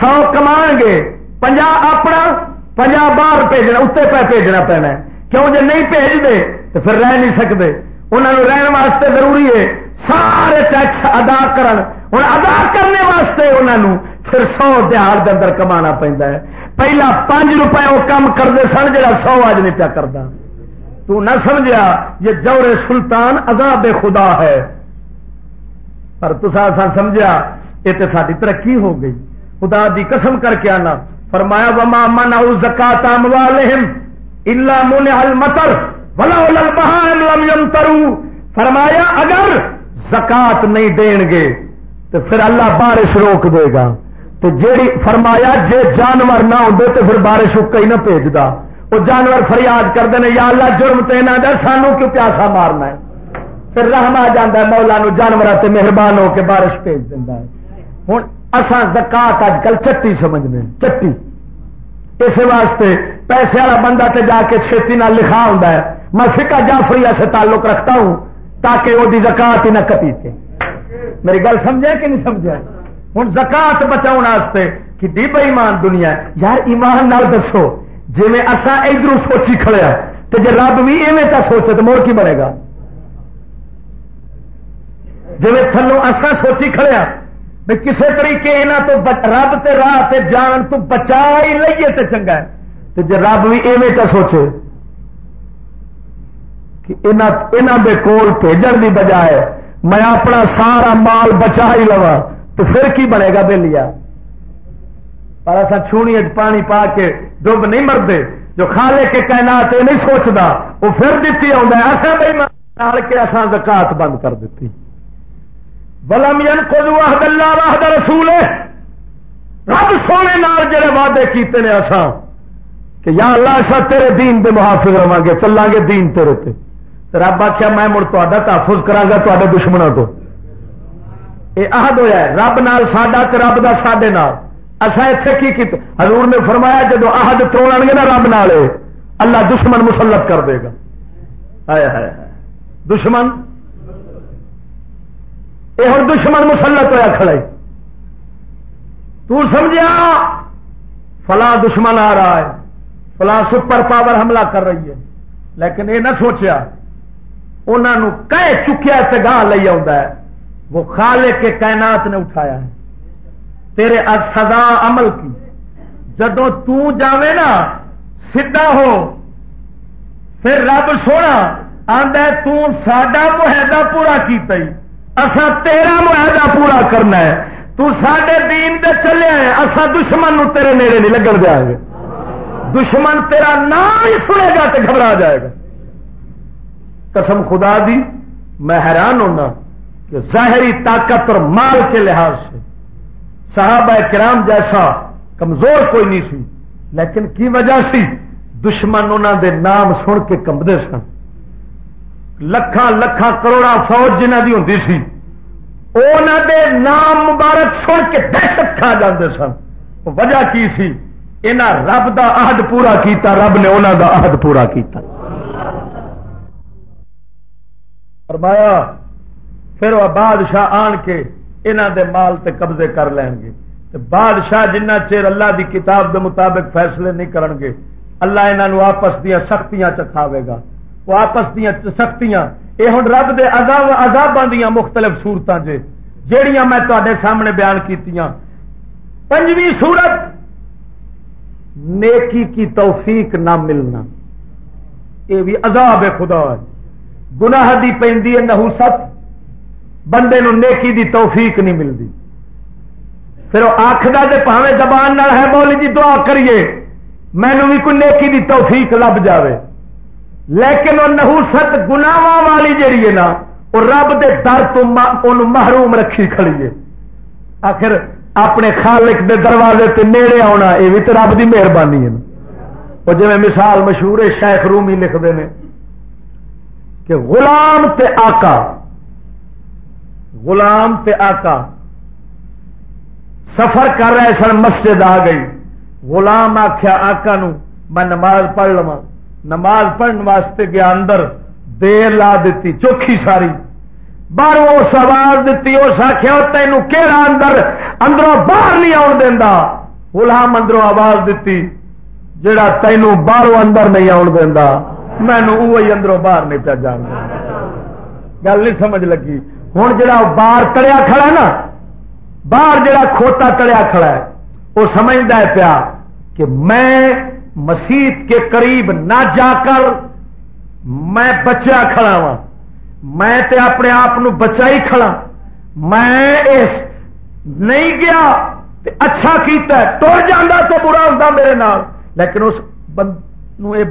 سو کما گے۔ پنجا اپنا، پنجا باہر بھیجنا، اتنے پہ بھیجنا پینا۔ کیوں جی نہیں بھیج دے تو پھر رہ نہیں سکتے۔ انہوں نے رہن واسطے ضروری ہے۔ سارے ٹیکس ادا کرن۔ ہوں ادا کرنے واسطے انہوں پھر سو دہاڑ کے اندر کما پہنتا ہے۔ پہلا پانچ روپئے وہ کام کرتے سن جا سو آج نہیں پیا کرتا تو نہ سمجھا یہ جور سلطان عذاب خدا ہے۔ پر تسا سمجھا یہ تو ساری ترقی ہو گئی۔ خدا دی قسم کر کے آنا۔ فرمایا، وما من زکات اموالہم الا من المطر ولا البہائم لم يمطروا۔ فرمایا، اگر زکات نہیں دین گے، تو پھر اللہ بارش روک دے گا۔ تو جیڑی، فرمایا، جے جانور نہ ہوندے تو پھر بارش اکا ہی نہ بھیجدا وہ جانور فریاد کرتے ہیں یا اللہ، جرم تو یہاں سانو کیوں پیاسا مارنا ہے؟ پھر رحم آ جا مولا نو جانور مہربان ہو کے بارش بھیج دینا ہے۔ ہوں اصا زکات اج کل چٹی سمجھنے چٹی۔ اس واسطے پیسے والا بندہ تے جا کے چھتی نہ لکھا ہوں میں فکا جعفری سے تعلق رکھتا ہوں تاکہ وہ زکات ہی نہ کٹی تھے میری گل سمجھے کہ نہیں سمجھا ہوں زکات بچاؤ کہ دی بے ایمان دنیا یار، ایمان نال دسو جی میں اصا ادھر سوچی کھڑیا تو جی رب بھی ایویں چا سوچے تو موڑ کی بنے گا؟ جی تھلو اصا سوچی کھڑیا بھی کسی طریقے یہاں تو رب تے راہ تے جان تو بچا ہی لئیے تے چنگا ہے۔ تو جی رب بھی ایویں چا سوچے کہ انہوں دے کول بھیجن کی بجائے میں اپنا سارا مال بچا ہی لوا تو پھر کی بنے گا بے لیا پر اصا چھونی پانی پا کے ڈب نہیں مرد جو خالے کے کائنات یہ نہیں سوچتا، وہ پھر دیتی آسا بھائی کے اصا زکات بند کر دیتی بلم ین کو اللہ واہد رسول رب سونے نال جڑے وعدے کیتے نے اصا کہ یا اللہ ایسا تیرے دین دے محافظ رہا گے چلا گے دین تیرے تے۔ رب آخیا میں مڑ تا تحفظ کرا گا تے دشمنوں تو۔ یہ عہد ہوا رب نال ساڈا رب دا ساڈے نال۔ اصا اتے کی کیتے حضور نے فرمایا جب آہد توڑ گے نا رب نالے اللہ دشمن مسلط کر دے گا۔ دشمن یہ ہوں دشمن مسلط ہوا کھڑے تو سمجھا فلاں دشمن آ رہا ہے۔ فلاں سپر پاور حملہ کر رہی ہے۔ لیکن یہ نہ سوچیا انہوں کہہ چکیا گاہ لے آ وہ خالے کے کائنات نے اٹھایا ہے۔ تیرے سزا عمل کی۔ جدو تاوے نا سیدا ہو۔ پھر رب سونا آدھا تاڈا معاہدہ پورا کیتا ہی۔ اسا تیرا معاہدہ پورا کرنا ہے۔ تے دین دے چلے اصا دشمن نو تیرے نیڑے نہیں لگن دیا گے۔ دشمن تیرا نام ہی سنے گا تو گھبرا جائے گا۔ قسم خدا دی، میں حیران ہونا کہ ظاہری طاقت اور مال کے لحاظ سے صحابہ کرام جیسا کمزور کوئی نہیں سی، لیکن کی وجہ سی؟ دشمن انہوں دے نام سن کے کمبتے سن۔ لکھان لکھان کروڑا فوج جنہ دی ہوں سی دے نام مبارک سن کے دہشت کھا جاندے سن۔ وجہ کی سی؟ انہاں رب دا عہد پورا کیتا، رب نے انہوں دا عہد پورا کیتا۔ فرمایا، پھر وہ بادشاہ آن کے انہوں دے مال تے قبضے کر لیں گے۔ بادشاہ جنہ چیر اللہ دی کتاب دے مطابق فیصلے نہیں کرن گے، اللہ انہوں آپس دیا سختیاں چکھاوے گا۔ آپس دیا سختیاں۔ یہ ہوں رب دے عذاب عذاباں دیا مختلف سورتوں سے جہیا میں تے سامنے بیان کی پنجویں سورت، نیکی کی توفیق نہ ملنا۔ یہ بھی عذاب ہے خدا۔ گناہ دی پی نحوست بندے نو نیکی دی توفیق نہیں ملتی پھر وہ آخر پاوے زبان نہ ہے بول جی دعا کریے مینو بھی کوئی نیکی دی توفیق لب جاوے۔ لیکن وہ نہوست گناوا والی جیڑی ہے نا، وہ رب دے در تو محروم رکھی کھڑی ہے۔ آخر اپنے خالق دے دروازے تے نیڑے آنا یہ بھی تو رب دی مہربانی ہے۔ وہ جی مثال مشہور شیخ رومی لکھتے ہیں کہ غلام تے آقا، غلام تے آقا سفر کر رہے سن، مسجد آ گئی۔ غلام آخیا آقا نو، میں نماز پڑھ لوا نماز پڑھنے واسطے گیا اندر دیر لا دیتی، چوکھی ساری۔ باہر اس آواز دیتی، اس آخیا تینوں کہڑا اندر، اندروں باہر نہیں آن دینا غلام اندروں آواز دیتی جڑا تینوں باہروں اندر نہیں آن دینا مینو وہی اندروں باہر نہیں پیا جان گل نہیں سمجھ لگی۔ ہوں جا باہر تڑیا کھڑا نا، باہر جڑا کھوتا تڑیا کھڑا ہے وہ سمجھتا ہے پیا کہ میں مسیح کے قریب نہ جا کر میں بچیا کھڑا وا میں تے اپنے آپ بچا ہی کھڑا۔ میں اس نہیں گیا تے اچھا کیتا ہے۔ تر جانا تو برا ہوتا میرے نال۔ لیکن اس بند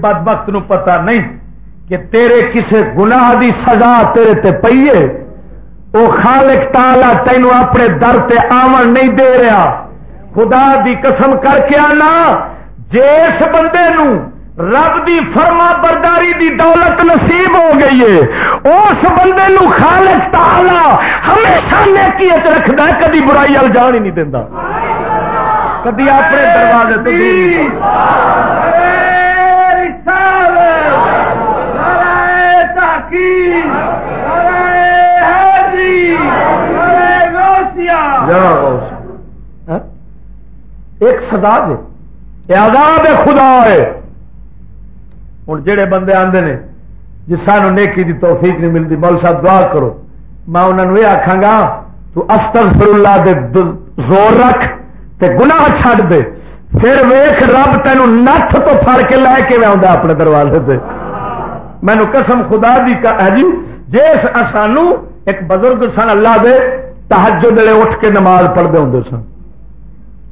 بد وقت پتا نہیں کہ تیرے کسے گناہ دی سزا تیرے تے پیے وہ خالق تالا تینوں اپنے در تے آمن نہیں دے رہا۔ خدا دی قسم کر کے آنا۔ جس بندے نو رب دی فرما برداری دی دولت نصیب ہو گئی ہے اس بندے نو خالق تالا ہمیشہ نیکی رکھتا ہے کدی برائی وال جان ہی نہیں دینا کدی اپنے دروازے ایک سزا جی عذاب خدا ہے۔ ہوں جہے بندے آتے ہیں جی سانو نیکی دی توفیق نہیں ملتی مول صاحب دعا کرو۔ میں انہوں یہ آخا گا، تو استغفر اللہ دے زور رکھ تے گناہ چھڈ دے۔ پھر ویخ رب تین نت تو فر کے لے کے آتا اپنے دروازے سے مینو قسم خدا دی ہے جی جس سانو ایک بزرگ سن اللہ دے تحجد دلے اٹھ کے نماز پڑھتے ہوں سن۔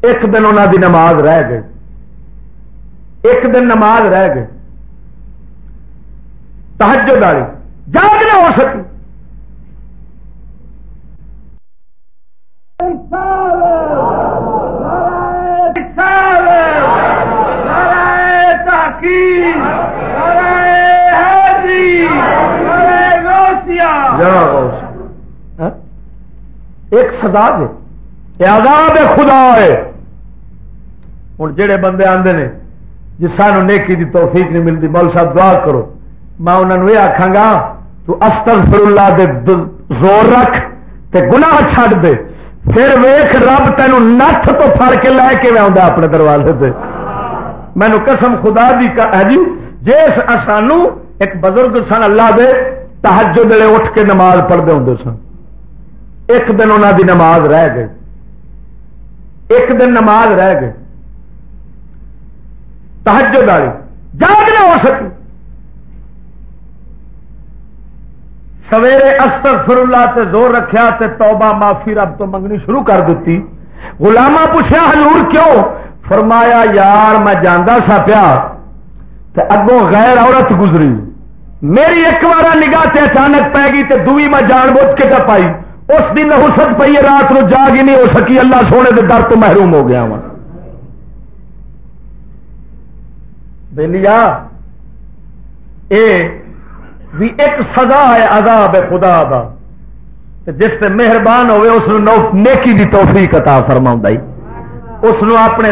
ایک دن انہوں دی نماز رہ گئی۔ ایک دن نماز رہ گئی۔ تحجد والی جاگ نہ ہو سکی۔ ہاں؟ ایک سزا جی آزاد خدا ہے۔ ہوں جہے بندے آتے ہیں جی سانو نیکی دی توفیق نہیں ملتی مول صاحب دعا کرو۔ میں انہوں نے یہ آخا گا، تو استغفر اللہ دے زور رکھ تے گناہ چھڈ دے۔ پھر ویخ رب تین نت تو فر کے لے کے آتا اپنے دروازے سے مینو قسم خدا دی ہے جی جس سانو ایک بزرگ سن اللہ دے تحجو دلے اٹھ کے نماز پڑھتے ہوں سن۔ ایک دن انہوں دی نماز رہ گئی۔ ایک دن نماز رہ گئی۔ تحجد والی۔ جاگ نہ ہو سکی۔ سویرے استغفر اللہ تے زور رکھیا تے توبہ معافی رب تو منگنی شروع کر دیتی۔ غلامہ پوچھا حضور کیوں؟ فرمایا، یار، میں جانا سا پیا تے اگوں غیر عورت گزری۔ میری ایک بار نگاہ تے اچانک پی گئی تے دوئی میں جان بوجھ کے پائی اس دن حسد پی رات نو جاگ ہی نہیں ہو سکی۔ اللہ سونے دے در تو محروم ہو گیا وا بلیا اے، بھی ایک سزا ہے عذاب ہے خدا دا۔ جس سے مہربان ہوئے، اس نیکی دی توفیق عطا فرما اس اپنے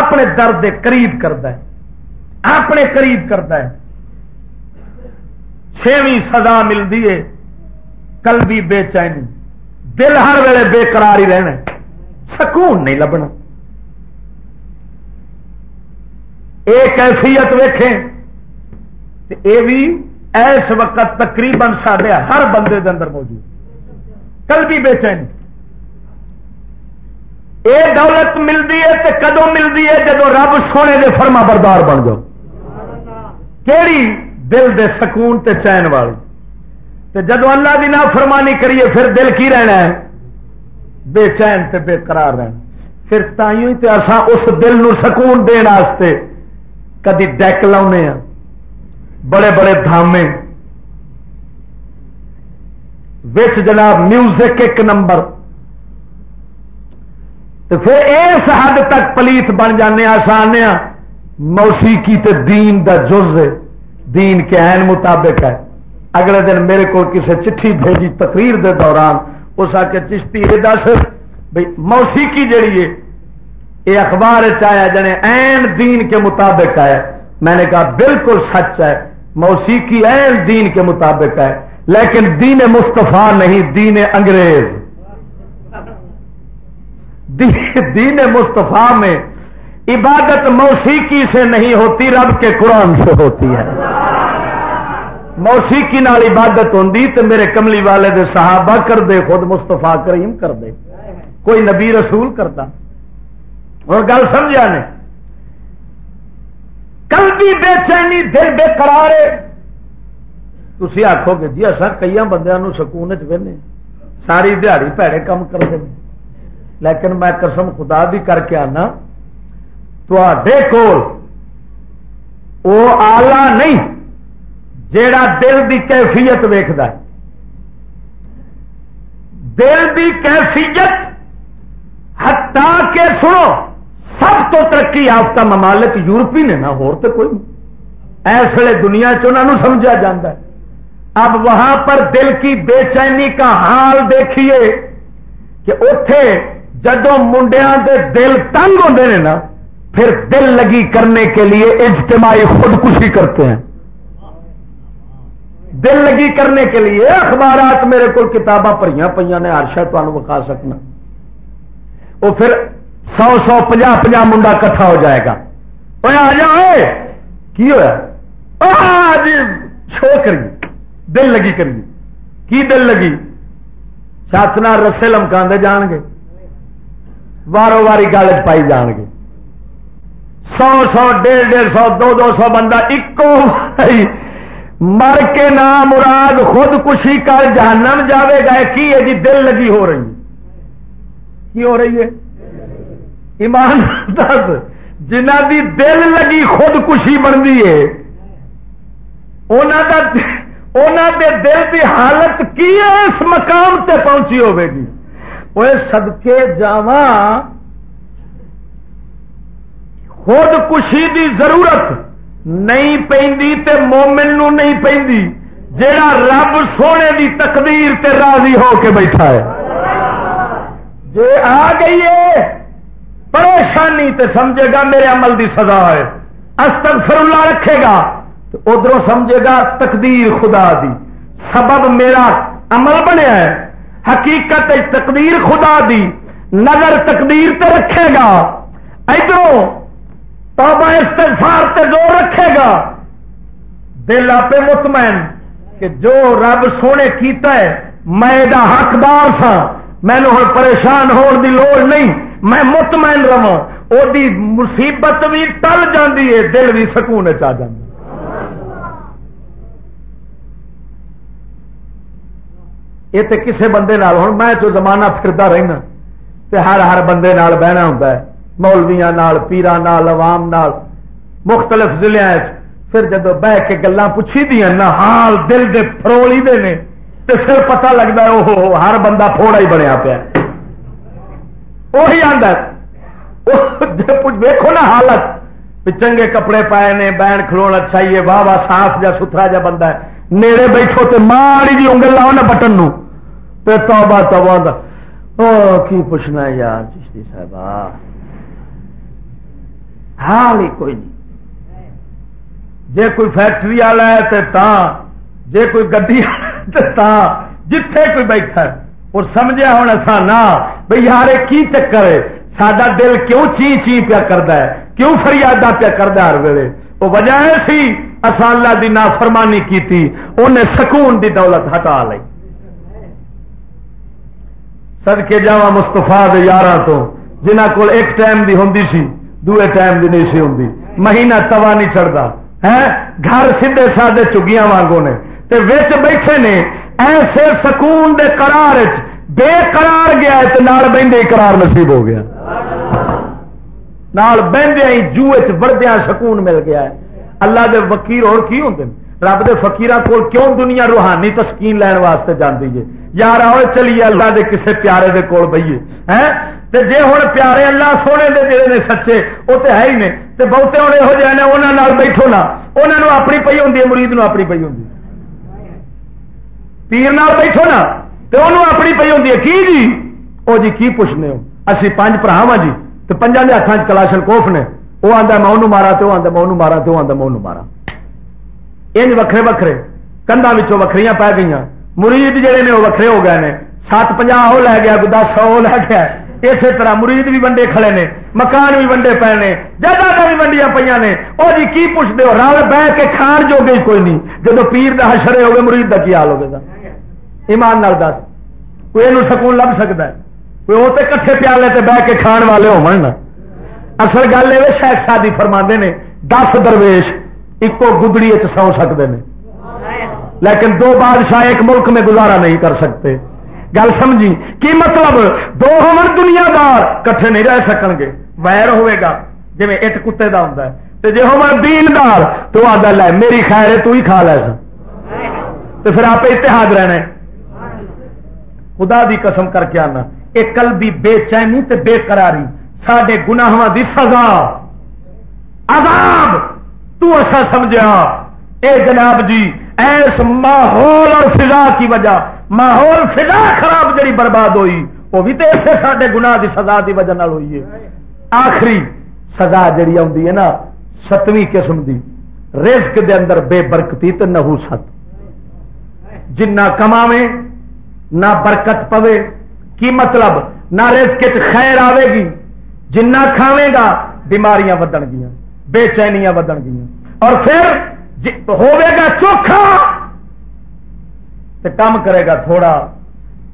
اپنے درد دے قریب کرتا ہے۔ اپنے قریب کرتا ہے۔ چھویں سزا ملتی ہے۔ کل بھی بے چینی۔ دل ہر ویلے بے قرار ہی رہنا سکون نہیں لبنا۔ یہ کیفیت ویکھیں اے بھی ایس وقت تقریباً سارے ہر بندے دے اندر موجود کل بھی بے چینی یہ دولت ملتی ہے تو کدو ملتی ہے جب رب سونے دے فرما بردار بن جاؤ۔ کیڑی دل دے سکون تے چین والی تے جدو اللہ دی نہ فرمانی کریے پھر دل کی رہنا ہے؟ بے چین تے بے قرار رہنا۔ پھر تھی تے اساں اس دل نو سکون دین واسطے کدی ڈیک لاؤنے ہیں، بڑے بڑے دھامے۔ وچ جناب میوزک ایک نمبر۔ تو پھر اس حد تک پلیت بن جانے آسان موسیقی تے دین دا جز دین کے عین مطابق ہے۔ اگلے دن میرے کو کسی چٹھی بھیجی تقریر دے دوران، اس آ کے چشتی یہ دس بھائی موسیقی جڑی ہے یہ اخبار چایا جنے این دین کے مطابق ہے۔ میں نے کہا بالکل سچ ہے۔ موسیقی این دین کے مطابق ہے۔ لیکن دین مصطفیٰ نہیں، دین انگریز۔ دین مصطفیٰ میں عبادت موسیقی سے نہیں ہوتی، رب کے قرآن سے ہوتی ہے۔ موسیقی نال عبادت ہوتی تو میرے کملی والے دے صحابہ کر دے، خود مستفا کریم کر دے۔ کوئی نبی رسول کرتا۔ اور گل سمجھا نے۔ کل بھی بے چینی، دل بے کرارے تھی آخو گے جی اصا کئی بندوں سکون چنے ساری دیہڑی پیڑے کام کرتے ہیں لیکن میں قسم خدا بھی کر کے آنا تے کول وہ آلہ نہیں جیڑا دل دی کیفیت ویخد دل دی کیفیت ہٹا کے سنو۔ سب تو ترقی یافتہ ممالک یورپی نے نا تو کوئی اس ویلے دنیا چنہوں سمجھا جاتا ہے۔ اب وہاں پر دل کی بے چینی کا حال دیکھیے کہ اتے جدو منڈیا کے دل تنگ ہوتے ہیں نا، پھر دل لگی کرنے کے لیے اجتماعی خودکشی کرتے ہیں۔ دل لگی کرنے کے لیے اخبارات میرے کو کتاباں پڑھیا پہ نے ہر تمہیں وکھا سکنا۔ وہ پھر سو سو پنجا پنجا منڈا کٹھا ہو جائے گا۔ آ جائے کی ہوا جی شو کری دل لگی کری کی دل لگی؟ ساتنا رسے لمکا جان گے۔ وارو واری گل پائی جان گے۔ سو سو، ڈیڑھ ڈیڑھ سو، دو دو سو بندہ ایکو مر کے نام مراد خود کشی کر جہنم جاوے گا۔ کی ہے جی دل لگی ہو رہی؟ کی ہو رہی ہے؟ ایمان دس، جنہ دی دل لگی خود کشی بنتی ہے دے دل کی حالت کی ہے، اس مقام تے پہنچی ہوے گی۔ وہ سدکے جاوا خود کشی دی ضرورت نہیں پہ مومن نو نہیں پہ جا رب سونے دی تقدیر تے راضی ہو کے بیٹھا ہے۔ جی آ گئی ہے پریشانی تے سمجھے گا میرے عمل دی سزا ہے۔ استغفر اللہ رکھے گا۔ ادھر سمجھے گا تقدیر خدا دی۔ سبب میرا عمل بنیا ہے۔ حقیقت تقدیر خدا دی۔ نظر تقدیر تے رکھے گا۔ ادھر توبہ استغفار تے زور رکھے گا۔ دل آپ مطمئن کہ جو رب سونے کیتا ہے، میں حقدار سا مینو ہوں پریشان ہون دی لوڑ نہیں۔ میں مطمئن رہا مصیبت بھی ٹل جاتی ہے، دل بھی سکون چ یہ تو کسی بندے ہوں میں جو زمانہ پھرتا رہنا، تے ہر ہر بندے نال بہنا ہوں مولویا پیران عوام نال، مختلف ضلع پھر جب بہ کے گلیں پوچھی دیا نا حال دل دے فرولی دے نے، تے پھر پتہ لگتا ہے وہ ہر بندہ تھوڑا ہی بنیا پیا۔ وہی آدھا ویکو نا حالت چنگے کپڑے پائے نے، بہن کھلو اچھا ہی ہے واہ واہ صاف جا ستھرا جا بندہ ہے۔ نیڑے بیٹھو تے ماڑی جی انگل لاؤ نا بٹن نو۔ تے توبہ توبہ او، کی پوچھنا یار چشتی صاحب حال ہی کوئی نہیں۔ جے کوئی فیکٹری والا ہے تے تا، جے کوئی گڈی تا، جتھے کوئی بیٹھا ہے۔ اور سمجھا ہونا سا نہ۔ بھائی یار کی چکر ہے؟ سڈا دل کیوں چی چی پیا کرتا ہے؟ کیوں فریادہ پیا کرتا ہر ویلے؟ وہ وجہ سی اصا اللہ کی نافرمانی کی انہیں سکون دی دولت ہٹا لی سدکے جا مستفا یار تو جنہ کو ایک ٹائم دی ہوں سی، دوے ٹائم دی نہیں سی ہوں مہینہ توا نہیں چڑھتا ہے گھر سیدے سادے چگیاں وانگو نے۔ تے وچ بیٹھے نے ایسے سکون دے قرار بے قرار گیا تے نال بہندے قرار نصیب ہو گیا۔ نال بہندے ہی جو وچ بڑدیاں سکون مل گیا ہے۔ اللہ دے وکیل اور کی ہوندے رب دے فقیراں کول کیوں دنیا روحانی تسکین لین واسطے جاندی ہے یار آؤ چلیے اللہ دے کسے پیارے دے کول بئیے۔ ہیں تے جے ہن پیارے اللہ سونے دے جڑے نے سچے وہ تے ہے ہی نے۔ تے بہتے ہوں یہو جہ نے انہوں بیٹھو نا۔ انہوں اپنی پی ہوں مرید نو اپنی پی ہوں پیر نال بیٹھو نا تو انہوں اپنی پی ہوں کی جی وہ جی کی پوچھنے ہو اسی پانچ برا وا جی تو پنجا کے ہاتھوں کلاشن کوف نے وہ آتا میں انہوں مارا تو آتا میں انہوں مارا تو آتا میں انہوں مارا یہ وکھرے وکھرے کندھا وکری پی گئی مرید جہے نے وہ وکھرے ہو گئے ہیں سات پنجا وہ لے گیا دس سو لے گیا اسی طرح مرید بھی ونڈے کھڑے نے مکان بھی ونڈے پے نے جگہ بھی ونڈیا پہ نے وہ جی کی پوچھتے ہو رل بہ کے کھان جو گئی کوئی نہیں جب پیر کا حشرے ہوگے مرید کا کی حال ہوگا ایمان نال دس۔ کوئی یہ سکون لب سکتا ہے۔ کوئی وہ تو کٹھے پیالے تے بہ کے کھان والے ہو اصل گل یہ شیخ شادی فرما نے، دس درویش ایکو گدڑی سو سکتے ہیں لیکن دو بادشاہ ایک ملک میں گزارا نہیں کر سکتے۔ گل سمجھی؟ کی مطلب؟ دو ہون دنیا دار کٹھے نہیں رہ سکن گے۔ ویر ہوئے گا جی اٹ کتے کا ہوں تو جی ہو دین دار تو آدھا لے میری خیر ہے، تو ہی کھا لے سا تو پھر آپ اتحاد رہنا خدا دی قسم کر کے آنا۔ ایک کل بھی بے چینی تے بے قراری۔ سڈے گناواں دی سزا۔ عذاب! تو ایسا سمجھا اے جناب جی ایس ماحول اور فضا کی وجہ۔ ماحول فضا خراب جڑی برباد ہوئی، وہ بھی تو اسے سارے گنا کی سزا کی وجہ نال ہوئی ہے۔ آخری سزا جڑی آتی ہے نا، ستویں قسم دی۔ رزق دے اندر بے برکتی تو نہو ست جنا کما نہ برکت پوے، کی مطلب؟ نہ رزق خیر آئے گی۔ جنا کھاوے گا، بیماریاں ودن گیا بے چینیاں ودن گیا اور پھر جی ہوے گا چوکھا تو کام کرے گا تھوڑا۔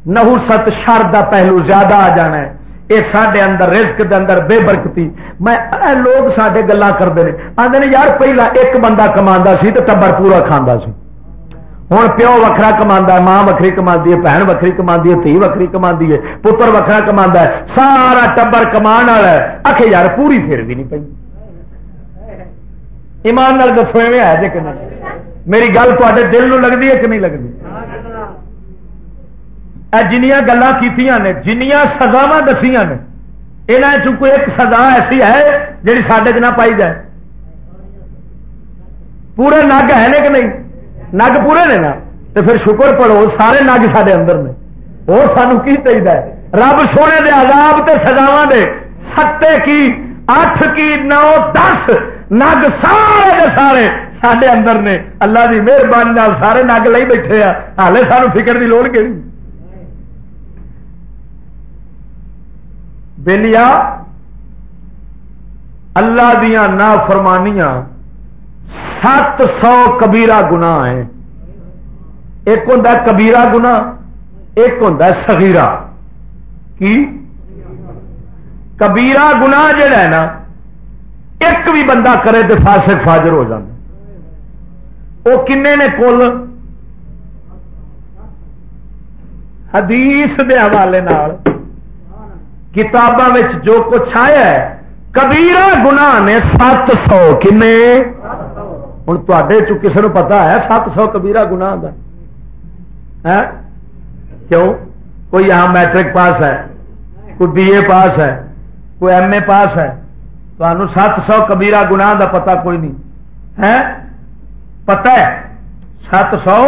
نہو ست شر کا پہلو زیادہ آ جانا ہے۔ یہ سڈے اندر رزق دے اندر بے برکتی۔ میں لوگ سارے گلا کرتے ہیں۔ آدھے یار، پہلا ایک بندہ کما سی تو ٹبر پورا کھانا سی۔ ہوں پیو وکرا کما ماں وکری کما ہے بھن وکری کما ہے تھی وکری کما ہے پتر وکرا کما ہے سارا ٹبر کما والا آخ یار پوری پھر بھی نہیں پی ایمان دسو ہے جی کہ میری گل تے دل نو لگتی ہے کہ نہیں لگتی جنیا گلا کی جنیا سزاوا دسیا نے یہاں کوئی ایک سزا ایسی ہے جی سڈے چ نہ پائی جائے پورے نگ ہے کہ نہیں نگ پورے نے نا تو پھر شکر پڑو سارے نگ سارے اندر نے۔ وہ سانو کی چاہیے رب سونے دے عذاب تے سزاوا دے، ستے کی، اٹھ کی، نو، دس نگ سارے دے سارے سڈے اندر نے۔ اللہ کی مہربانی سارے نگ لے بیٹھے آ۔ ہالے سانو فکر کی لوڑ کہ بلیا اللہ دیا نا فرمانیاں سات سو کبیرا گنا ہے ایک ہوں کبیرا گنا ایک ہوں سگیرا کی؟ کبیرا گنا جڑا ہے نا، ایک بھی بندہ کرے تو فاسق فاجر ہو جائے وہ کنے نے کل حدیث دے حوالے کتاباں جو کچھ آیا ہے کبیرا گنا نے سات سو کن ہوں تے کسی نے پتا ہے سات سو کبیرا گنا کیوں کوئی یہاں میٹرک پاس ہے کوئی بی اے پاس ہے کوئی ایم اے پاس ہے تو سات سو کبیرا گنا دا پتا کوئی نہیں ہے پتا ہے سات سو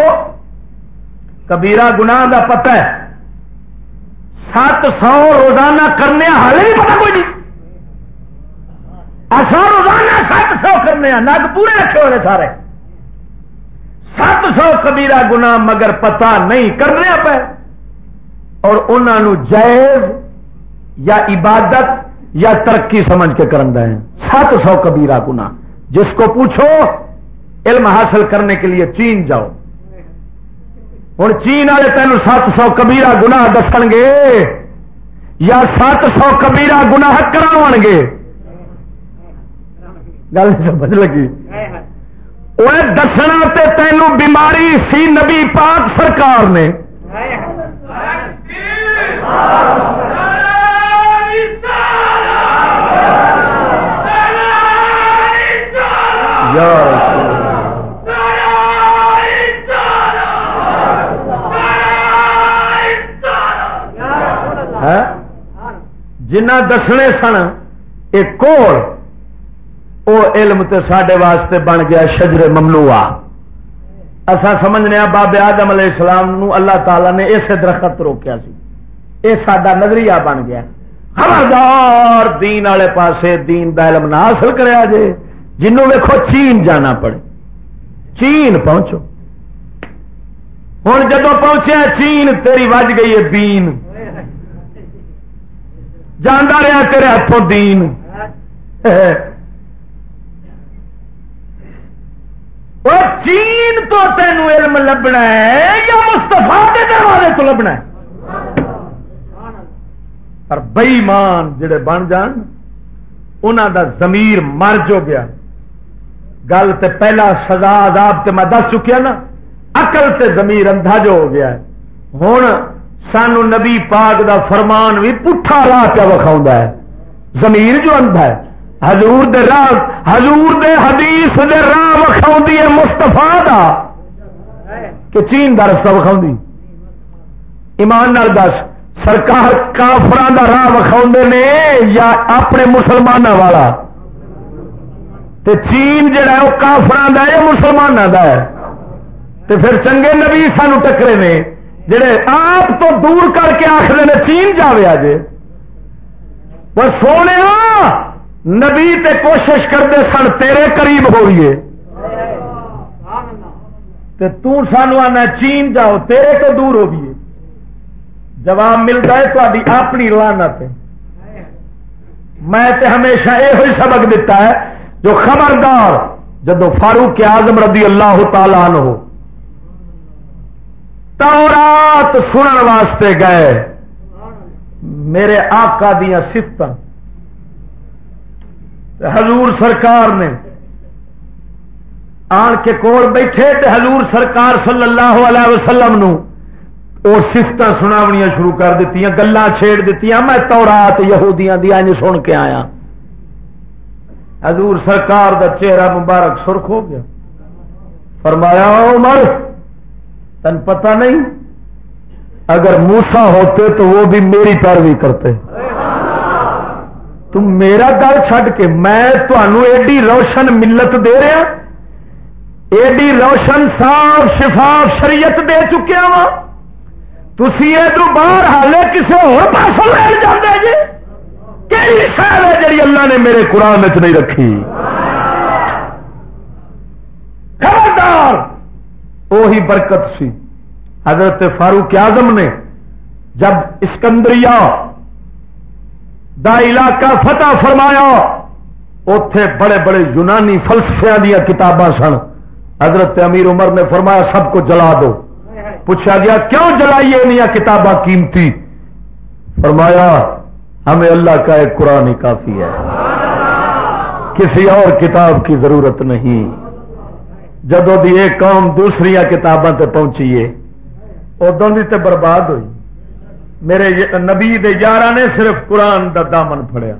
کبیرا گنا دا پتا ہے سات سو روزانہ کرنے ہالے بھی پتا کوئی نہیں اصا روزانہ سات سو کرنے نگ پورے رکھے ہوئے سارے۔ سات سو کبیرا گنا مگر پتا نہیں کرنے پہ اور انہوں جائز یا عبادت یا ترقی سمجھ کے کرن ہیں۔ سات سو کبیرا گنا جس کو پوچھو، علم حاصل کرنے کے لیے چین جاؤ۔ ہوں چین والے تین سات سو کبیرا گنا دس گے یا سات سو کبیرا گنا کرا گے۔ گل سمجھ لگی۔ وہ دسنا تے تینوں بیماری سی نبی پاک سرکار نے۔ ہاں؟ جنہ دسنے سن، ایک کوڑ وہ علم تے سڈے واسطے بن گیا شجر مملو اصا سمجھنے بابے آدم علیہ السلام نو اللہ تعالی نے اسے درخت روکیا سی۔ یہ سڈا نظریہ بن گیا۔ خبردار دین والے پاسے دین دا علم نہ حاصل کریا جے، جنوں ویکو چین جانا پڑے۔ چین پہنچو۔ ہوں جدو پہنچیا چین، تیری وج گئی ہے بین۔ جانا رہا تیرے ہاتھوں دین۔ اور چین تو تینوں علم لبنا ہے یا مستفا کے دروازے تو لبنا ہے؟ پر بئیمان جڑے بن جان انہوں دا ضمیر مر جو گیا۔ گل تے پہلا سزا عذاب تے میں دس چکیا نا اقل تے ضمیر اندھا جو ہو گیا ہے۔ ہوں سانو نبی پاک دا فرمان بھی پٹھا راہ پہ وکھاؤں ہے۔ ضمیر جو اندھا ہے۔ حضور دے راہ حضور دے حدیث دے راہ وکھاؤ ہے مستفا دا۔ کہ چین کا رستہ وکھاؤ ایمان نال دس، سرکار کافران دا راہ وکھاؤ نے یا اپنے مسلمانوں والا؟ تے چین جڑا ہے وہ کافران دا ہے مسلمانوں دا ہے؟ تے پھر چنگے نبی سانو ٹکرے نے، جڑے آپ تو دور کر کے آخر نے چین جاوے آجے۔ پر سونے نبی تے کوشش کرتے سن تیرے قریب ہوئیے سانو آنا چین جاؤ، تیرے تو دور ہو گئی جواب ملتا ہے تاری اپنی لانت میں تے ہمیشہ یہ سبق دیتا ہے، جو خبردار جدو فاروق آزم رضی اللہ تعالی ہو تورات سنن واسطے گئے۔ میرے آقا دیا سفت حضور سرکار نے آن کے کول بیٹھے تے حضور سرکار صلی اللہ علیہ وسلم نو اور سفت سناونیاں شروع کر دیتی گلا چھیڑ دیتی میں تو رات یہودیاں دی انج سن کے آیا۔ حضور سرکار دا چہرہ مبارک سرخ ہو گیا۔ فرمایا عمر، تن پتہ نہیں، اگر موسا ہوتے تو وہ بھی میری پیروی کرتے۔ تم میرا گل چھڈ کے میں تمہوں ایڈی روشن ملت دے رہا ہاں، ایڈی روشن صاف شفاف شریعت دے چکیا ہاں وا تھی یہ باہر حالے کسی پاس لے جاتے جی؟ کہڑی شہر ہے جی اللہ نے میرے قرآن چ نہیں رکھی؟ خبردار! وہی برکت سی۔ حضرت فاروق اعظم نے جب اسکندریہ دا علاقہ فتح فرمایا اتے بڑے بڑے یونانی فلسفیا دیا کتاباں سن۔ حضرت امیر عمر نے فرمایا، سب کو جلا دو۔ پوچھا گیا، کیوں جلائیے نیا کتاباں قیمتی؟ فرمایا، ہمیں اللہ کا ایک قرآن ہی کافی ہے۔ کسی اور کتاب کی ضرورت نہیں۔ جدو دی ایک قوم دوسری کتاباں تے پہنچیے ادو دی تے برباد ہوئی۔ میرے نبی دے یار نے صرف قرآن دا دامن پھڑیا۔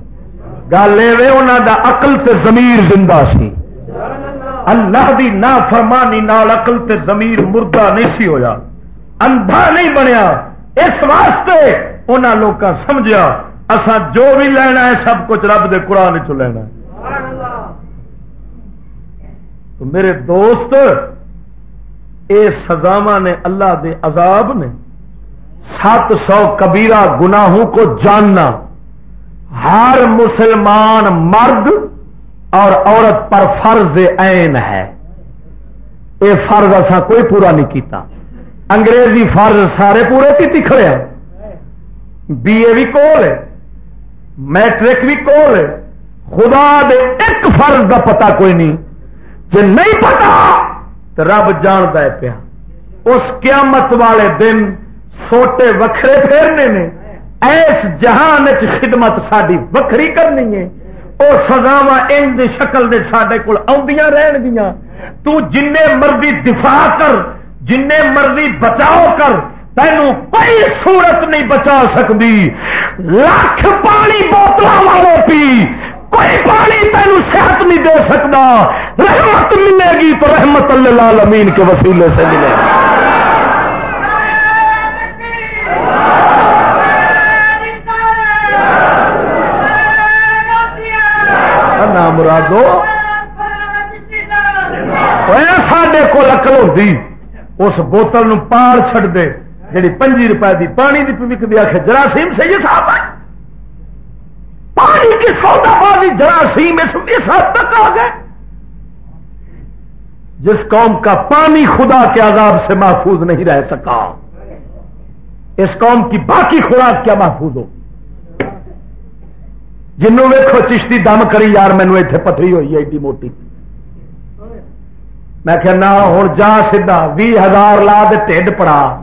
گل یہ دا عقل تے ضمیر زندہ سی۔ اللہ دی نا فرمانی نال عقل تے ضمیر مردہ نہیں سی ہویا۔ اندھا نہیں بنیا۔ اس واسطے انہوں لوگ سمجھا اسا جو بھی لینا ہے سب کچھ رب دے قرآن چ لینا تو میرے دوست، اے سزاوا نے اللہ دے عذاب نے سات سو کبیرہ گناہوں کو جاننا، ہر مسلمان مرد اور عورت پر فرض عین ہے۔ یہ فرض اصا کوئی پورا نہیں کیتا۔ انگریزی فرض سارے پورے کی کھڑے بی اے بھی کول ہے، میٹرک بھی کول ہے۔ خدا دے ایک فرض دا پتا کوئی نہیں۔ جی نہیں پتا تو رب جانتا ہے پیا۔ اس قیامت والے دن سوٹے وکھرے پھیرنے نے۔ ایس جہان خدمت ساری وکری کرنی ہے۔ وہ سزاوا ان شکل دے سڈے کول آدیاں رہن گیا تو جن مرضی دفاع کر جن مرضی بچاؤ کر، تینوں کوئی صورت نہیں بچا سکتی لاکھ پانی بوتل والے پی کوئی پانی تینوں صحت نہیں دے سکتا رحمت ملے گی تو رحمت اللہ کے وسیلے سے ملے گی۔ مرادو؟ سڈے کو اکل ہوتی اس بوتل پار چڑ دے جی پنجی روپئے کی پانی کی وکتی آخ جراثیم سے یہ صاحب ہے پانی کی سودا بازی جراثیم اس حد تک آ گئے جس قوم کا پانی خدا کے عذاب سے محفوظ نہیں رہ سکا اس قوم کی باقی خوراک کیا محفوظ ہو جنوں ویکو چشتی دم کری، یار مینو اتنے پتری ہوئی ہے، ایڈی موٹی۔ میں کہ نہ ہوں جا سا بھی ہزار لا دے ٹھڈ پڑا۔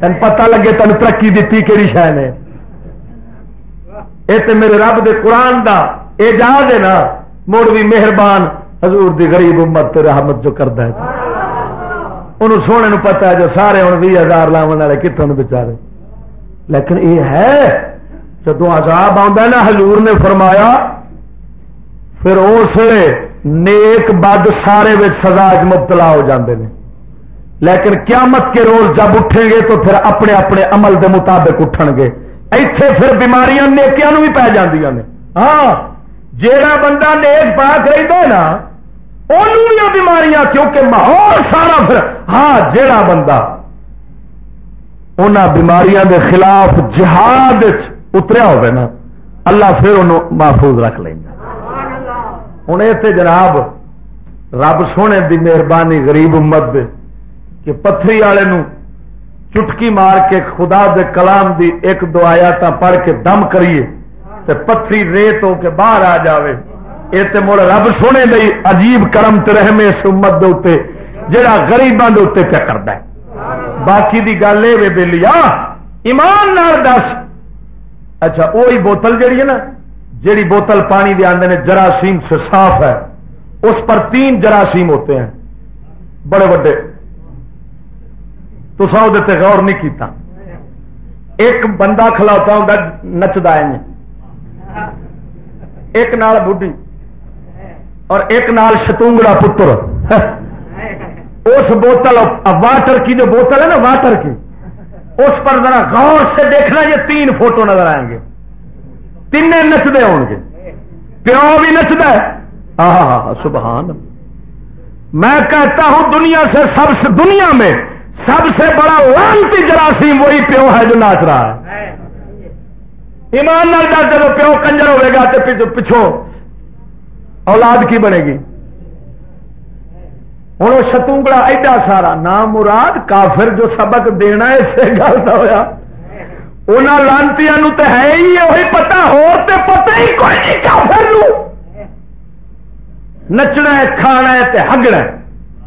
تین پتہ لگے تین ترقی دیتی کہڑی شہ نے۔ یہ تو میرے رب دے قرآن دا اعجاز ہے نا۔ مڑ بھی مہربان، حضور دی غریب امت رحمت جو کرتا ہے۔ انہوں سونے نو پتا ہے جو سارے ہوں بھی ہزار لاؤن والے کتوں بچارے لیکن یہ ہے جدو عذاب آتا نا، حضور نے فرمایا، پھر اس نیک بد سارے سزا مبتلا ہو جاندے ہیں لیکن قیامت کے روز جب اٹھیں گے تو پھر اپنے اپنے عمل دے مطابق اٹھن گے۔ ایتھے پھر بیماریاں نیکیاں بھی پی جی ہاں جیڑا بندہ نیک پاک رہتا ہے نا انہوں بیماریاں، کیونکہ ماحول سارا پھر ہاں جیڑا بندہ ان بیماریاں دے خلاف جہاد اتریا نا، اللہ پھر انہوں محفوظ رکھ لینا ہوں اتنے جناب، رب سونے دی مہربانی غریب امت دے، کہ پتھری والے چٹکی مار کے خدا دے کلام دی ایک دو آیات پڑھ کے دم کریے، تے پتھری ریت ہو کے باہر آ جاوے۔ یہ تو مڑ رب سونے لئی عجیب کرم ترہم اس امت دے جڑا گریبان دے پیا کرتا ہے۔ باقی دی گل یہ بے لیا ایمان نار دس اچھا وہی بوتل جیڑی ہے نا، جیڑی بوتل پانی دے آدھے نے، جراثیم سے صاف ہے۔ اس پر تین جراثیم ہوتے ہیں۔ بڑے بڑے تو سو دیتے غور نہیں کیتا۔ ایک بندہ کھلاتا ہوں نچتا ہے جی۔ ایک نال بڈھی۔ اور ایک نال شتونگڑا پتر۔ اس بوتل واٹر کی جو بوتل ہے نا واٹر کی۔ اس پر ذرا غور سے دیکھنا یہ تین فوٹو نظر آئیں گے۔ تین نچتے ہو گے۔ پیو بھی نچتا ہے۔ ہاں ہاں ہاں سبحان میں کہتا ہوں دنیا سے سب سے دنیا میں سب سے بڑا لانتی جراثیم وہی پیو ہے جو ناچ رہا ہے۔ ایمان نال جب پیو کنجر ہوئے گا تو پچھو اولاد کی بنے گی۔ ہوں وہ شتونگڑا ایڈا سارا نام مراد کافر جو سبق دینا اسے گل کا ہوا ان لانتی تو ہے ہی وہی پتا ہو پتا ہی کوئی نہیں کافر نچنا ہے، کھانا ہے تے ہگنا